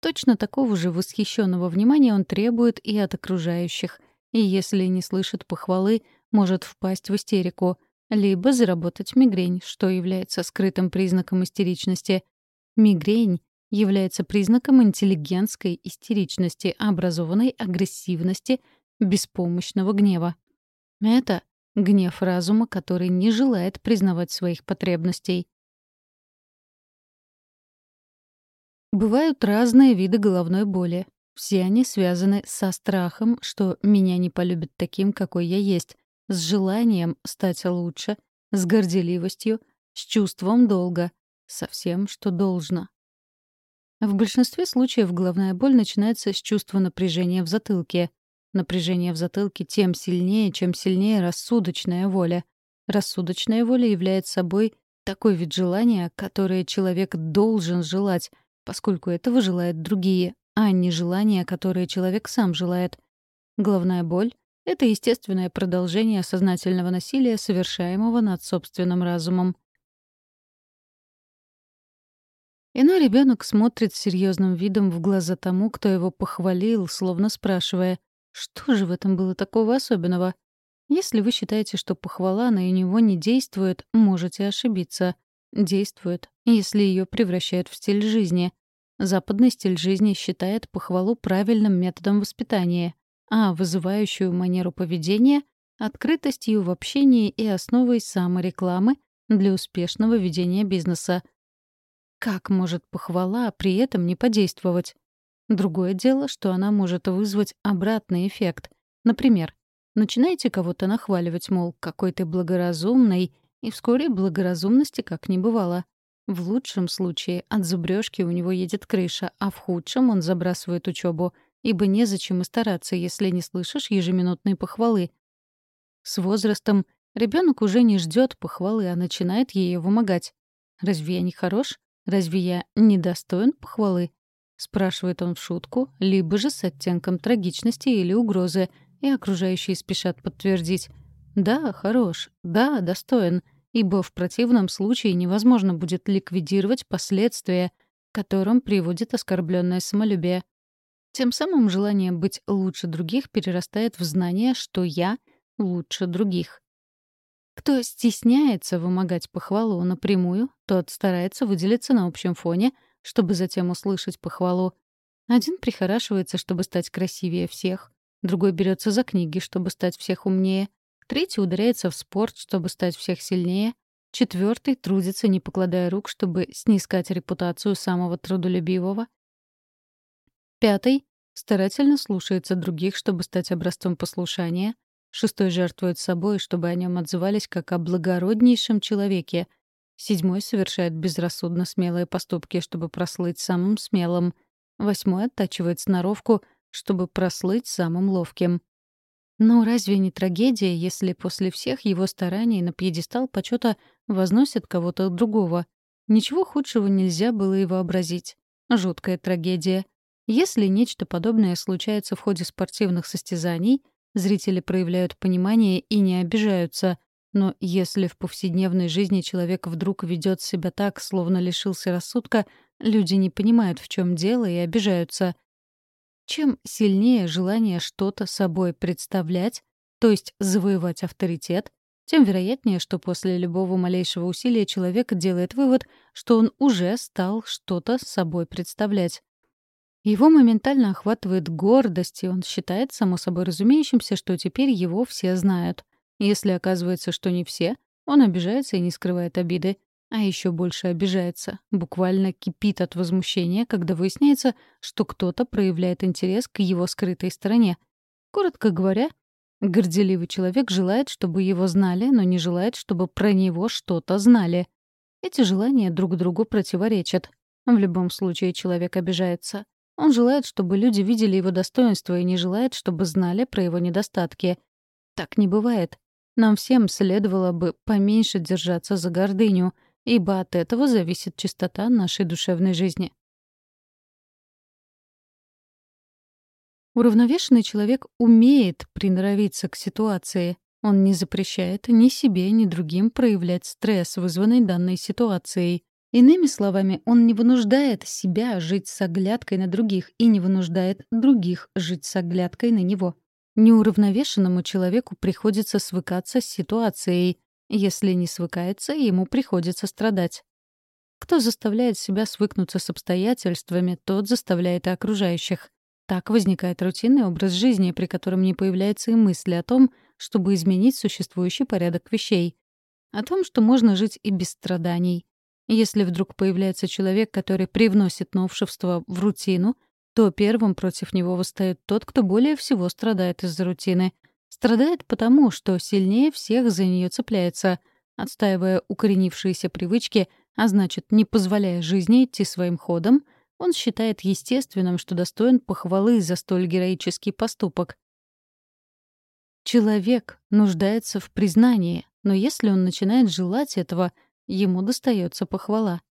A: Точно такого же восхищенного внимания он требует и от окружающих. И если не слышит похвалы, может впасть в истерику, либо заработать мигрень, что является скрытым признаком истеричности. Мигрень является признаком интеллигентской истеричности, образованной агрессивности, беспомощного гнева. Это гнев разума, который не желает признавать своих потребностей. Бывают разные виды головной боли. Все они связаны со страхом, что меня не полюбят таким, какой я есть, с желанием стать лучше, с горделивостью, с чувством долга, со всем, что должно. В большинстве случаев головная боль начинается с чувства напряжения в затылке. Напряжение в затылке тем сильнее, чем сильнее рассудочная воля. Рассудочная воля является собой такой вид желания, которое человек должен желать, поскольку этого желают другие, а не желание, которое человек сам желает. Головная боль — это естественное продолжение сознательного насилия, совершаемого над собственным разумом. Иной ребенок смотрит с серьезным видом в глаза тому, кто его похвалил, словно спрашивая, что же в этом было такого особенного? Если вы считаете, что похвала на него не действует, можете ошибиться. Действует, если ее превращают в стиль жизни. Западный стиль жизни считает похвалу правильным методом воспитания, а вызывающую манеру поведения — открытостью в общении и основой саморекламы для успешного ведения бизнеса. Как может похвала при этом не подействовать? Другое дело, что она может вызвать обратный эффект. Например, начинаете кого-то нахваливать, мол, какой ты благоразумный, и вскоре благоразумности как не бывало. В лучшем случае от зубрёжки у него едет крыша, а в худшем он забрасывает учебу, ибо незачем и стараться, если не слышишь ежеминутной похвалы. С возрастом ребенок уже не ждет похвалы, а начинает ее вымогать. Разве я не хорош? Разве я недостоин похвалы? Спрашивает он в шутку, либо же с оттенком трагичности или угрозы, и окружающие спешат подтвердить. Да, хорош, да, достоин, ибо в противном случае невозможно будет ликвидировать последствия, к которым приводит оскорбленное самолюбие. Тем самым желание быть лучше других перерастает в знание, что я лучше других. Кто стесняется вымогать похвалу напрямую, тот старается выделиться на общем фоне — чтобы затем услышать похвалу. Один прихорашивается, чтобы стать красивее всех, другой берется за книги, чтобы стать всех умнее, третий ударяется в спорт, чтобы стать всех сильнее, четвертый трудится, не покладая рук, чтобы снискать репутацию самого трудолюбивого, пятый старательно слушается других, чтобы стать образцом послушания, шестой жертвует собой, чтобы о нем отзывались как о благороднейшем человеке — Седьмой совершает безрассудно смелые поступки, чтобы прослыть самым смелым. Восьмой оттачивает сноровку, чтобы прослыть самым ловким. Но разве не трагедия, если после всех его стараний на пьедестал почета возносят кого-то другого? Ничего худшего нельзя было и вообразить. Жуткая трагедия. Если нечто подобное случается в ходе спортивных состязаний, зрители проявляют понимание и не обижаются, но если в повседневной жизни человек вдруг ведет себя так, словно лишился рассудка, люди не понимают, в чем дело, и обижаются. Чем сильнее желание что-то собой представлять, то есть завоевать авторитет, тем вероятнее, что после любого малейшего усилия человек делает вывод, что он уже стал что-то собой представлять. Его моментально охватывает гордость, и он считает само собой разумеющимся, что теперь его все знают. Если оказывается, что не все, он обижается и не скрывает обиды. А еще больше обижается, буквально кипит от возмущения, когда выясняется, что кто-то проявляет интерес к его скрытой стороне. Коротко говоря, горделивый человек желает, чтобы его знали, но не желает, чтобы про него что-то знали. Эти желания друг другу противоречат. В любом случае человек обижается. Он желает, чтобы люди видели его достоинства и не желает, чтобы знали про его недостатки. Так не бывает. Нам всем следовало бы поменьше держаться за гордыню, ибо от этого зависит чистота нашей душевной жизни. Уравновешенный человек умеет приноровиться к ситуации. Он не запрещает ни себе, ни другим проявлять стресс, вызванный данной ситуацией. Иными словами, он не вынуждает себя жить с оглядкой на других и не вынуждает других жить с оглядкой на него. Неуравновешенному человеку приходится свыкаться с ситуацией. Если не свыкается, ему приходится страдать. Кто заставляет себя свыкнуться с обстоятельствами, тот заставляет и окружающих. Так возникает рутинный образ жизни, при котором не появляется и мысли о том, чтобы изменить существующий порядок вещей. О том, что можно жить и без страданий. Если вдруг появляется человек, который привносит новшество в рутину — то первым против него восстает тот, кто более всего страдает из-за рутины. Страдает потому, что сильнее всех за нее цепляется, отстаивая укоренившиеся привычки, а значит, не позволяя жизни идти своим ходом, он считает естественным, что достоин похвалы за столь героический поступок. Человек нуждается в признании, но если он начинает желать этого, ему достается похвала.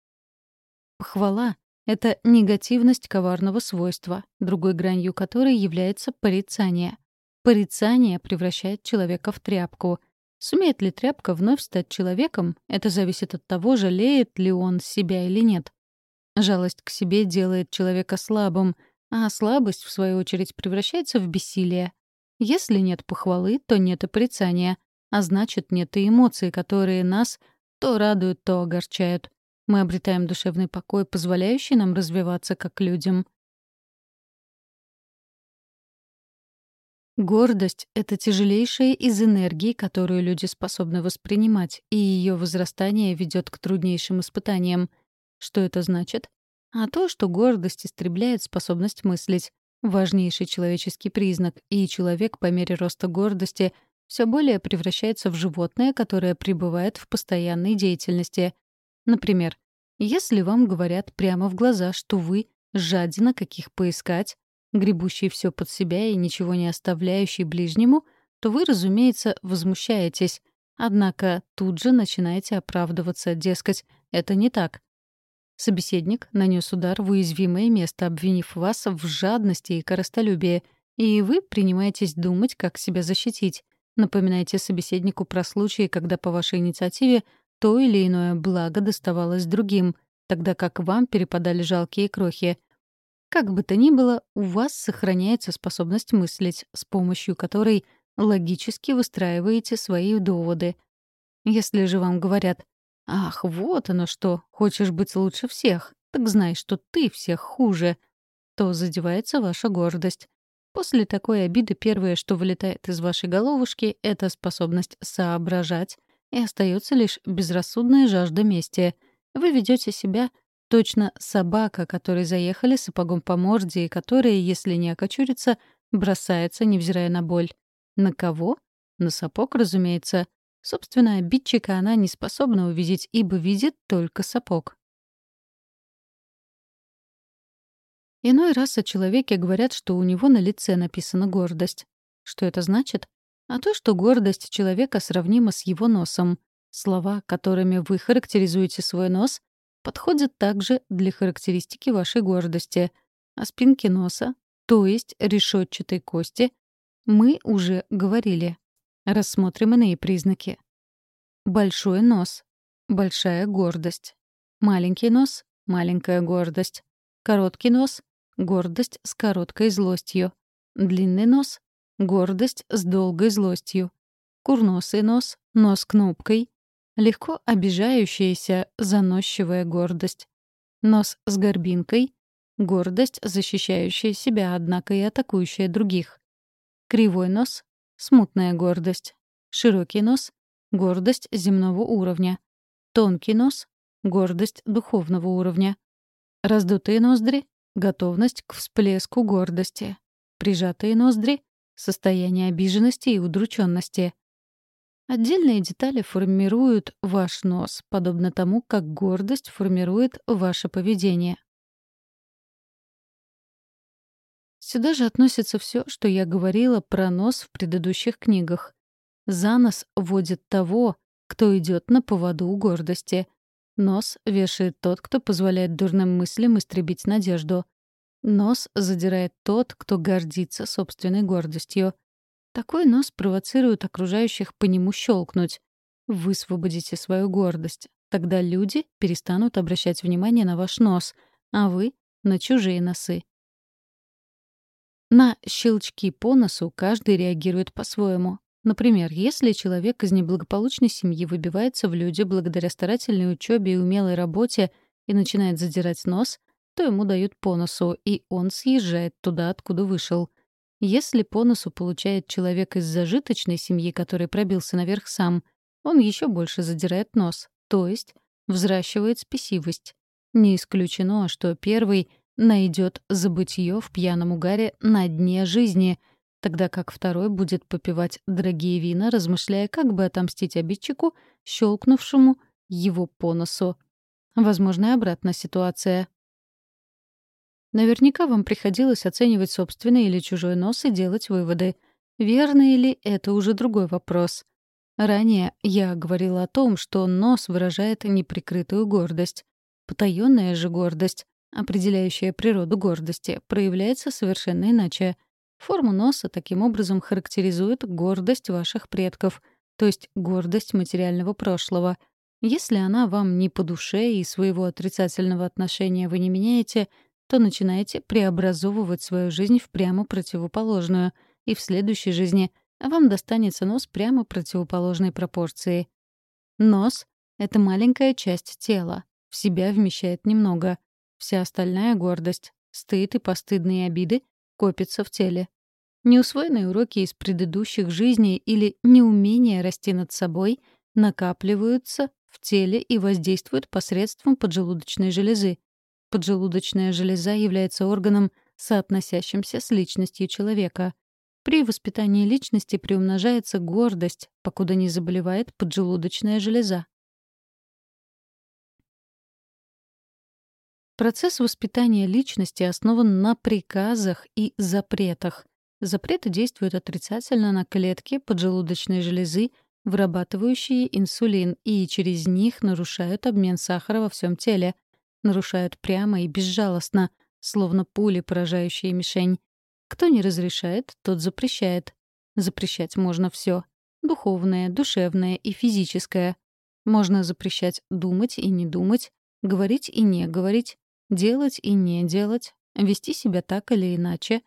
A: Похвала — это негативность коварного свойства, другой гранью которой является порицание. Порицание превращает человека в тряпку. Сумеет ли тряпка вновь стать человеком, это зависит от того, жалеет ли он себя или нет. Жалость к себе делает человека слабым, а слабость, в свою очередь, превращается в бессилие. Если нет похвалы, то нет и порицания, а значит, нет и эмоций, которые нас то радуют, то огорчают. Мы обретаем душевный покой, позволяющий нам развиваться как людям. Гордость — это тяжелейшая из энергий, которую люди способны воспринимать, и ее возрастание ведет к труднейшим испытаниям. Что это значит? А то, что гордость истребляет способность мыслить. Важнейший человеческий признак, и человек по мере роста гордости все более превращается в животное, которое пребывает в постоянной деятельности. Например, если вам говорят прямо в глаза, что вы жадина каких поискать, гребущий все под себя и ничего не оставляющий ближнему, то вы, разумеется, возмущаетесь. Однако тут же начинаете оправдываться, дескать, это не так. Собеседник нанес удар в уязвимое место, обвинив вас в жадности и коростолюбии, и вы принимаетесь думать, как себя защитить. Напоминайте собеседнику про случаи, когда по вашей инициативе то или иное благо доставалось другим, тогда как вам перепадали жалкие крохи. Как бы то ни было, у вас сохраняется способность мыслить, с помощью которой логически выстраиваете свои доводы. Если же вам говорят «Ах, вот оно что, хочешь быть лучше всех, так знай, что ты всех хуже», то задевается ваша гордость. После такой обиды первое, что вылетает из вашей головушки, — это способность соображать, и остается лишь безрассудная жажда мести. Вы ведете себя точно собака, которой заехали сапогом по морде и которая, если не окочурится, бросается, невзирая на боль. На кого? На сапог, разумеется. Собственно, обидчика она не способна увидеть, ибо видит только сапог. Иной раз о человеке говорят, что у него на лице написана гордость. Что это значит? А то, что гордость человека сравнима с его носом. Слова, которыми вы характеризуете свой нос, подходят также для характеристики вашей гордости. О спинке носа, то есть решетчатой кости, мы уже говорили. Рассмотрим иные признаки. Большой нос — большая гордость. Маленький нос — маленькая гордость. Короткий нос гордость с короткой злостью. Длинный нос — гордость с долгой злостью. Курносый нос — нос кнопкой. Легко обижающаяся, заносчивая гордость. Нос с горбинкой — гордость, защищающая себя, однако и атакующая других. Кривой нос — смутная гордость. Широкий нос — гордость земного уровня. Тонкий нос — гордость духовного уровня. Раздутые ноздри готовность к всплеску гордости, прижатые ноздри, состояние обиженности и удрученности. Отдельные детали формируют ваш нос, подобно тому, как гордость формирует ваше поведение. Сюда же относится все, что я говорила про нос в предыдущих книгах. За нос водит того, кто идет на поводу у гордости — Нос вешает тот, кто позволяет дурным мыслям истребить надежду. Нос задирает тот, кто гордится собственной гордостью. Такой нос провоцирует окружающих по нему щелкнуть. Высвободите свою гордость. Тогда люди перестанут обращать внимание на ваш нос, а вы — на чужие носы. На щелчки по носу каждый реагирует по-своему. Например, если человек из неблагополучной семьи выбивается в люди благодаря старательной учебе и умелой работе и начинает задирать нос, то ему дают по носу, и он съезжает туда, откуда вышел. Если по носу получает человек из зажиточной семьи, который пробился наверх сам, он еще больше задирает нос, то есть взращивает спесивость. Не исключено, что первый найдет забытье в пьяном угаре на дне жизни — тогда как второй будет попивать дорогие вина, размышляя, как бы отомстить обидчику, щелкнувшему его по носу. Возможно, обратная ситуация. Наверняка вам приходилось оценивать собственный или чужой нос и делать выводы. Верно ли это уже другой вопрос. Ранее я говорила о том, что нос выражает неприкрытую гордость. Потаённая же гордость, определяющая природу гордости, проявляется совершенно иначе. Форму носа таким образом характеризует гордость ваших предков, то есть гордость материального прошлого. Если она вам не по душе и своего отрицательного отношения вы не меняете, то начинаете преобразовывать свою жизнь в прямо противоположную, и в следующей жизни вам достанется нос прямо противоположной пропорции. Нос — это маленькая часть тела, в себя вмещает немного. Вся остальная гордость, стыд и постыдные обиды копятся в теле. Неусвоенные уроки из предыдущих жизней или неумение расти над собой накапливаются в теле и воздействуют посредством поджелудочной железы. Поджелудочная железа является органом, соотносящимся с личностью человека. При воспитании личности приумножается гордость, покуда не заболевает поджелудочная железа. Процесс воспитания личности основан на приказах и запретах. Запреты действуют отрицательно на клетки поджелудочной железы, вырабатывающие инсулин, и через них нарушают обмен сахара во всем теле. Нарушают прямо и безжалостно, словно пули, поражающие мишень. Кто не разрешает, тот запрещает. Запрещать можно все: Духовное, душевное и физическое. Можно запрещать думать и не думать, говорить и не говорить, делать и не делать, вести себя так или иначе.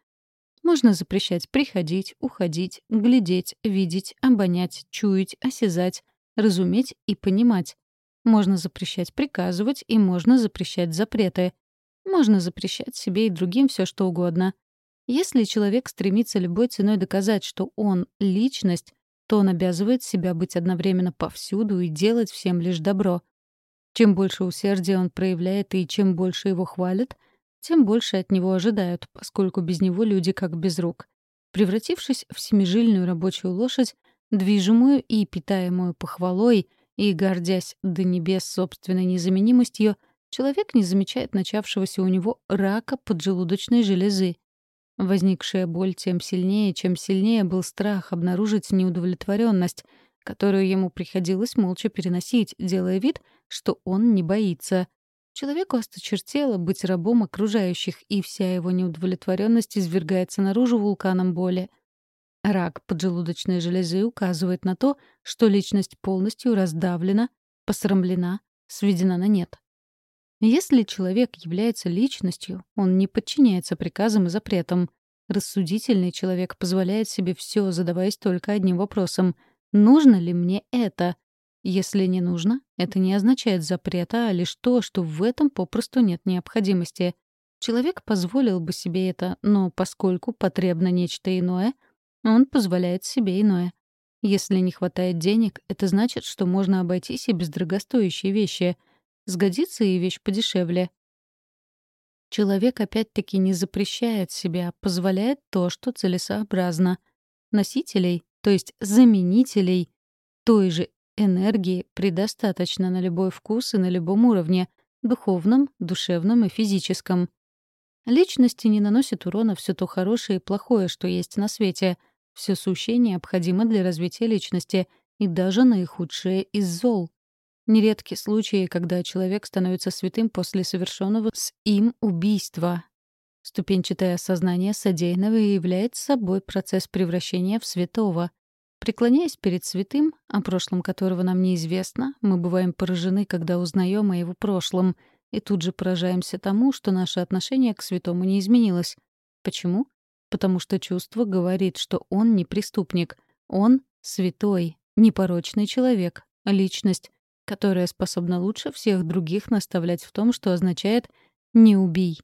A: Можно запрещать приходить, уходить, глядеть, видеть, обонять, чуять, осязать, разуметь и понимать. Можно запрещать приказывать и можно запрещать запреты. Можно запрещать себе и другим все что угодно. Если человек стремится любой ценой доказать, что он — личность, то он обязывает себя быть одновременно повсюду и делать всем лишь добро. Чем больше усердия он проявляет и чем больше его хвалят, тем больше от него ожидают, поскольку без него люди как без рук. Превратившись в семижильную рабочую лошадь, движимую и питаемую похвалой и гордясь до небес собственной незаменимостью, человек не замечает начавшегося у него рака поджелудочной железы, Возникшая боль тем сильнее, чем сильнее был страх обнаружить неудовлетворенность, которую ему приходилось молча переносить, делая вид, что он не боится. Человеку осточертело быть рабом окружающих, и вся его неудовлетворенность извергается наружу вулканом боли. Рак поджелудочной железы указывает на то, что личность полностью раздавлена, посрамлена, сведена на нет. Если человек является личностью, он не подчиняется приказам и запретам. Рассудительный человек позволяет себе все, задаваясь только одним вопросом «Нужно ли мне это?». Если не нужно, это не означает запрета, а лишь то, что в этом попросту нет необходимости. Человек позволил бы себе это, но поскольку потребно нечто иное, он позволяет себе иное. Если не хватает денег, это значит, что можно обойтись и без дорогостоящей вещи — Сгодится и вещь подешевле. Человек опять-таки не запрещает себе, а позволяет то, что целесообразно. Носителей, то есть заменителей той же энергии предостаточно на любой вкус и на любом уровне — духовном, душевном и физическом. Личности не наносит урона все то хорошее и плохое, что есть на свете. Все сущее необходимо для развития личности, и даже наихудшее из зол. Нередки случаи, когда человек становится святым после совершенного с им убийства. Ступенчатое осознание содеянного является собой процесс превращения в святого. Преклоняясь перед святым, о прошлом которого нам неизвестно, мы бываем поражены, когда узнаем о его прошлом, и тут же поражаемся тому, что наше отношение к святому не изменилось. Почему? Потому что чувство говорит, что он не преступник, он святой, непорочный человек, личность, которая способна лучше всех других наставлять в том, что означает «не убий».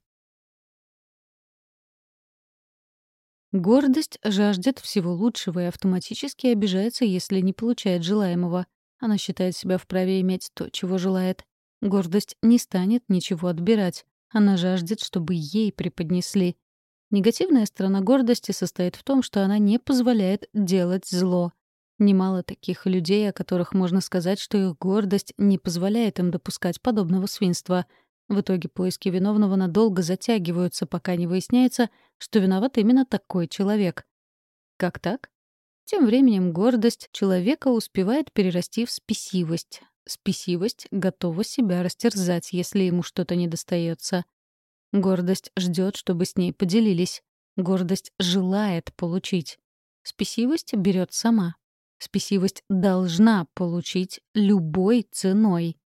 A: Гордость жаждет всего лучшего и автоматически обижается, если не получает желаемого. Она считает себя вправе иметь то, чего желает. Гордость не станет ничего отбирать. Она жаждет, чтобы ей преподнесли. Негативная сторона гордости состоит в том, что она не позволяет делать зло. Немало таких людей, о которых можно сказать, что их гордость не позволяет им допускать подобного свинства. В итоге поиски виновного надолго затягиваются, пока не выясняется, что виноват именно такой человек. Как так? Тем временем гордость человека успевает перерасти в спесивость. Спесивость готова себя растерзать, если ему что-то недостается. Гордость ждет, чтобы с ней поделились. Гордость желает получить. Спесивость берет сама. Спесивость должна получить любой ценой.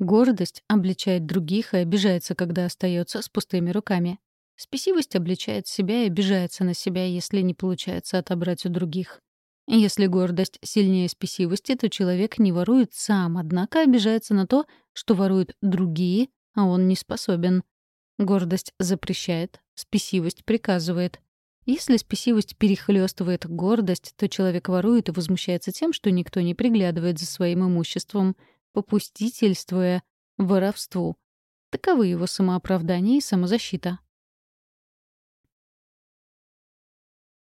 A: Гордость обличает других и обижается, когда остается с пустыми руками. Спесивость обличает себя и обижается на себя, если не получается отобрать у других. Если гордость сильнее спесивости, то человек не ворует сам, однако обижается на то, что воруют другие, а он не способен. Гордость запрещает, спесивость приказывает. Если спесивость перехлёстывает гордость, то человек ворует и возмущается тем, что никто не приглядывает за своим имуществом, попустительствуя воровству. Таковы его самооправдание и самозащита.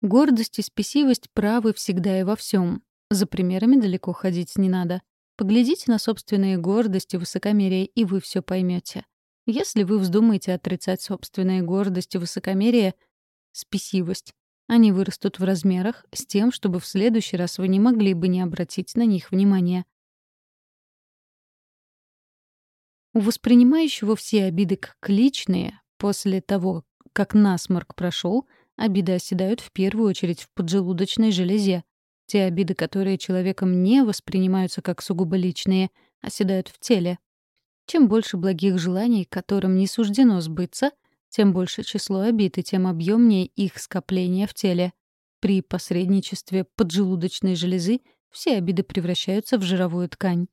A: Гордость и спесивость правы всегда и во всем. За примерами далеко ходить не надо. Поглядите на собственные гордости высокомерие, и вы все поймете. Если вы вздумаете отрицать собственные гордость и высокомерие, спесивость, они вырастут в размерах с тем, чтобы в следующий раз вы не могли бы не обратить на них внимания. Воспринимающего все обиды как личные, после того, как насморк прошел, Обиды оседают в первую очередь в поджелудочной железе. Те обиды, которые человеком не воспринимаются как сугубо личные, оседают в теле. Чем больше благих желаний, которым не суждено сбыться, тем больше число обид и тем объемнее их скопление в теле. При посредничестве поджелудочной железы все обиды превращаются в жировую ткань.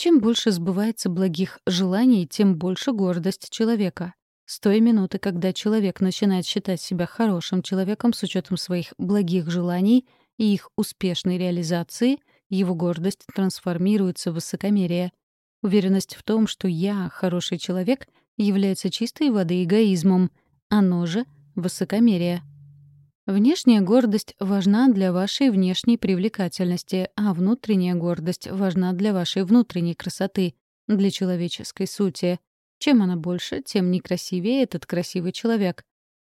A: Чем больше сбывается благих желаний, тем больше гордость человека. С той минуты, когда человек начинает считать себя хорошим человеком с учетом своих благих желаний и их успешной реализации, его гордость трансформируется в высокомерие. Уверенность в том, что я хороший человек, является чистой воды эгоизмом, оно же — высокомерие. Внешняя гордость важна для вашей внешней привлекательности, а внутренняя гордость важна для вашей внутренней красоты, для человеческой сути. Чем она больше, тем некрасивее этот красивый человек.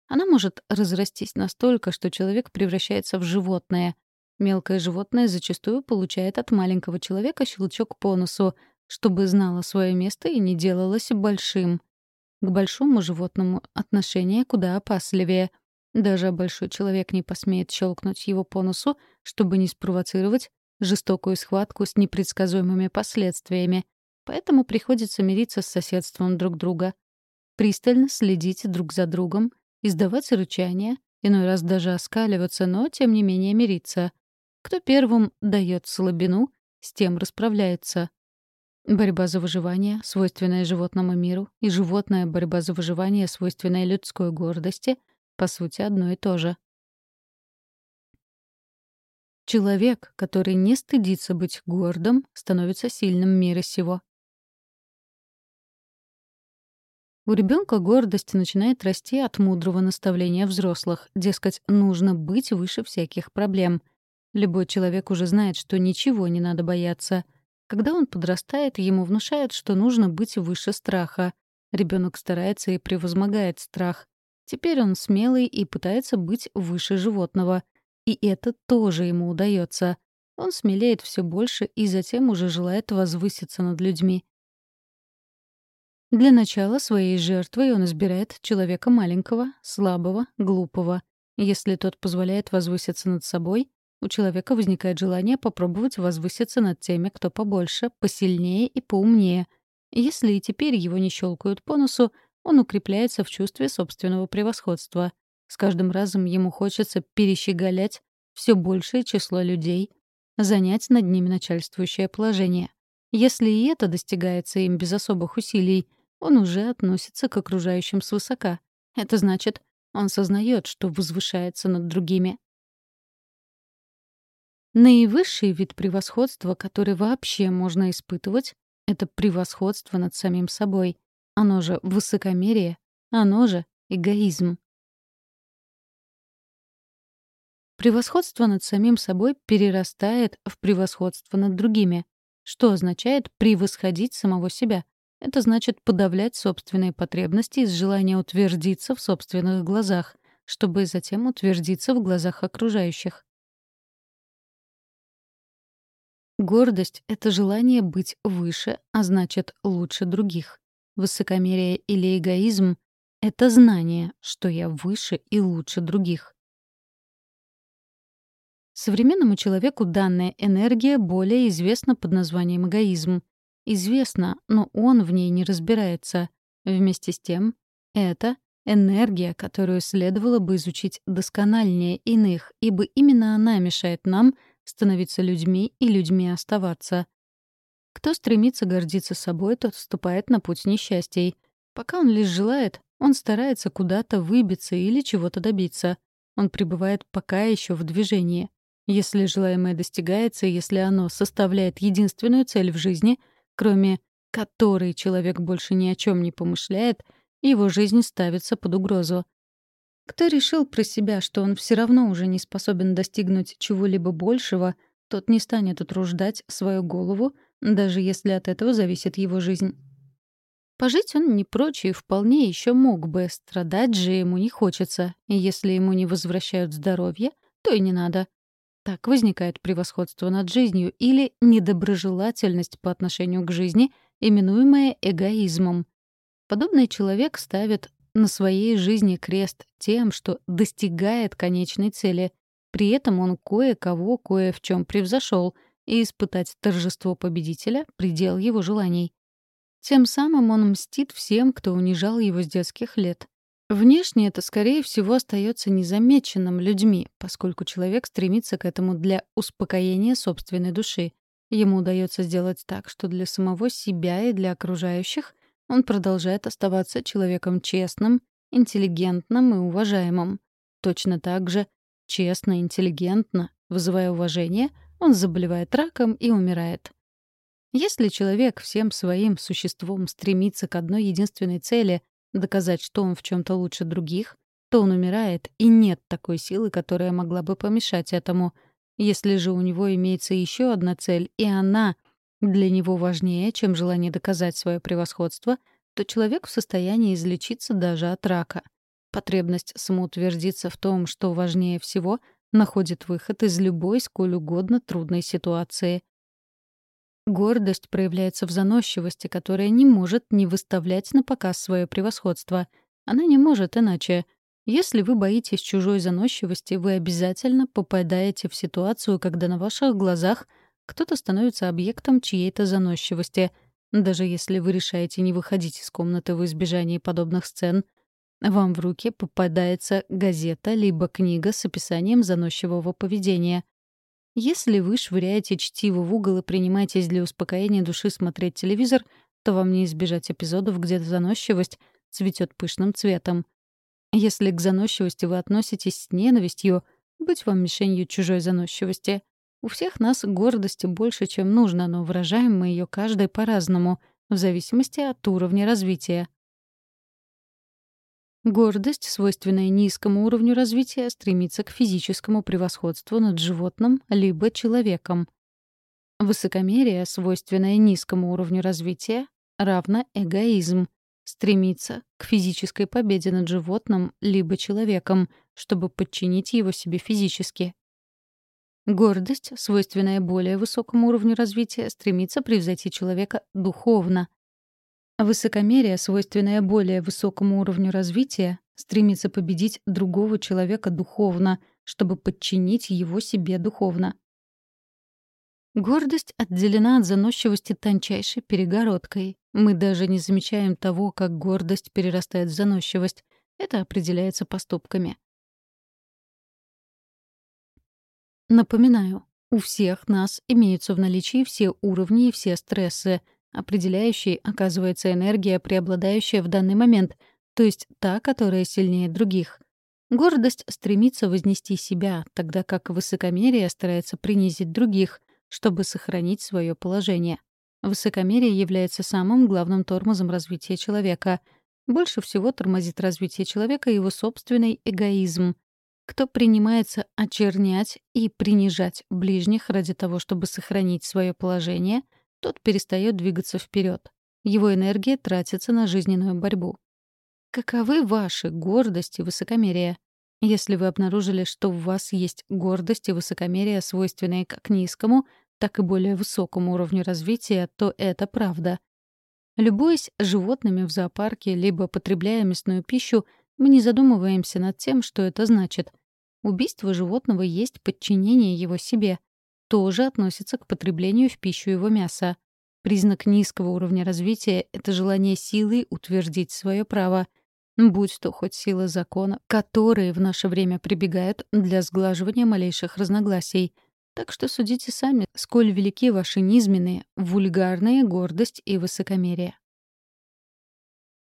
A: Она может разрастись настолько, что человек превращается в животное. Мелкое животное зачастую получает от маленького человека щелчок по носу, чтобы знало свое место и не делалось большим. К большому животному отношение куда опасливее — даже большой человек не посмеет щелкнуть его по носу, чтобы не спровоцировать жестокую схватку с непредсказуемыми последствиями. Поэтому приходится мириться с соседством друг друга. Пристально следить друг за другом, издавать рычания, иной раз даже оскаливаться, но, тем не менее, мириться. Кто первым дает слабину, с тем расправляется. Борьба за выживание, свойственная животному миру, и животная борьба за выживание, свойственная людской гордости — по сути, одно и то же. Человек, который не стыдится быть гордым, становится сильным в мире сего. У ребенка гордость начинает расти от мудрого наставления взрослых. Дескать, нужно быть выше всяких проблем. Любой человек уже знает, что ничего не надо бояться. Когда он подрастает, ему внушают, что нужно быть выше страха. Ребенок старается и превозмогает страх. Теперь он смелый и пытается быть выше животного. И это тоже ему удается. Он смелеет все больше и затем уже желает возвыситься над людьми. Для начала своей жертвой он избирает человека маленького, слабого, глупого. Если тот позволяет возвыситься над собой, у человека возникает желание попробовать возвыситься над теми, кто побольше, посильнее и поумнее. Если и теперь его не щелкают по носу, он укрепляется в чувстве собственного превосходства. С каждым разом ему хочется перещеголять все большее число людей, занять над ними начальствующее положение. Если и это достигается им без особых усилий, он уже относится к окружающим свысока. Это значит, он сознает, что возвышается над другими. Наивысший вид превосходства, который вообще можно испытывать, это превосходство над самим собой, оно же высокомерие, оно же эгоизм. Превосходство над самим собой перерастает в превосходство над другими, что означает превосходить самого себя. Это значит подавлять собственные потребности из желания утвердиться в собственных глазах, чтобы затем утвердиться в глазах окружающих. Гордость — это желание быть выше, а значит, лучше других. Высокомерие или эгоизм — это знание, что я выше и лучше других. Современному человеку данная энергия более известна под названием эгоизм. Известна, но он в ней не разбирается. Вместе с тем, это энергия, которую следовало бы изучить доскональнее иных, ибо именно она мешает нам становиться людьми и людьми оставаться. Кто стремится гордиться собой, тот вступает на путь несчастий. Пока он лишь желает, он старается куда-то выбиться или чего-то добиться. Он пребывает пока еще в движении. Если желаемое достигается, если оно составляет единственную цель в жизни, кроме которой человек больше ни о чем не помышляет, его жизнь ставится под угрозу. Кто решил про себя, что он все равно уже не способен достигнуть чего-либо большего, тот не станет утруждать свою голову, даже если от этого зависит его жизнь. Пожить он не прочь и вполне еще мог бы, страдать же ему не хочется, и если ему не возвращают здоровье, то и не надо. Так возникает превосходство над жизнью или недоброжелательность по отношению к жизни, именуемая эгоизмом. Подобный человек ставит на своей жизни крест тем, что достигает конечной цели. При этом он кое-кого кое в чем превзошел, и испытать торжество победителя — предел его желаний. Тем самым он мстит всем, кто унижал его с детских лет. Внешне это, скорее всего, остается незамеченным людьми, поскольку человек стремится к этому для успокоения собственной души. Ему удается сделать так, что для самого себя и для окружающих он продолжает оставаться человеком честным, интеллигентным и уважаемым. Точно так же, честно, интеллигентно, вызывая уважение, он заболевает раком и умирает. Если человек всем своим существом стремится к одной единственной цели доказать, что он в чем-то лучше других, то он умирает, и нет такой силы, которая могла бы помешать этому. Если же у него имеется еще одна цель, и она для него важнее, чем желание доказать свое превосходство, то человек в состоянии излечиться даже от рака. Потребность самоутвердиться в том, что важнее всего, находит выход из любой сколь угодно трудной ситуации. Гордость проявляется в заносчивости, которая не может не выставлять на показ свое превосходство. Она не может иначе. Если вы боитесь чужой заносчивости, вы обязательно попадаете в ситуацию, когда на ваших глазах кто-то становится объектом чьей-то заносчивости. Даже если вы решаете не выходить из комнаты в избежании подобных сцен, вам в руки попадается газета либо книга с описанием заносчивого поведения — если вы швыряете чтиво в угол и принимаетесь для успокоения души смотреть телевизор, то вам не избежать эпизодов, где заносчивость цветет пышным цветом. Если к заносчивости вы относитесь с ненавистью, быть вам мишенью чужой заносчивости. У всех нас гордости больше, чем нужно, но выражаем мы ее каждый по-разному, в зависимости от уровня развития. Гордость, свойственная низкому уровню развития, стремится к физическому превосходству над животным либо человеком. Высокомерие, свойственное низкому уровню развития, равно эгоизм, стремится к физической победе над животным либо человеком, чтобы подчинить его себе физически. Гордость, свойственная более высокому уровню развития, стремится превзойти человека духовно, Высокомерие, свойственное более высокому уровню развития, стремится победить другого человека духовно, чтобы подчинить его себе духовно. Гордость отделена от заносчивости тончайшей перегородкой. Мы даже не замечаем того, как гордость перерастает в заносчивость. Это определяется поступками. Напоминаю, у всех нас имеются в наличии все уровни и все стрессы — Определяющей оказывается энергия, преобладающая в данный момент, то есть та, которая сильнее других. Гордость стремится вознести себя, тогда как высокомерие старается принизить других, чтобы сохранить свое положение. Высокомерие является самым главным тормозом развития человека. Больше всего тормозит развитие человека его собственный эгоизм. Кто принимается очернять и принижать ближних ради того, чтобы сохранить свое положение — тот перестает двигаться вперед. Его энергия тратится на жизненную борьбу. Каковы ваши гордость и высокомерие? Если вы обнаружили, что в вас есть гордость и высокомерие, свойственные как низкому, так и более высокому уровню развития, то это правда. Любуясь животными в зоопарке либо потребляя мясную пищу, мы не задумываемся над тем, что это значит. Убийство животного есть подчинение его себе. Тоже относится к потреблению в пищу его мяса. Признак низкого уровня развития — это желание силой утвердить свое право, будь то хоть сила закона, которые в наше время прибегают для сглаживания малейших разногласий — так что судите сами, сколь велики ваши низменные, вульгарные гордость и высокомерие.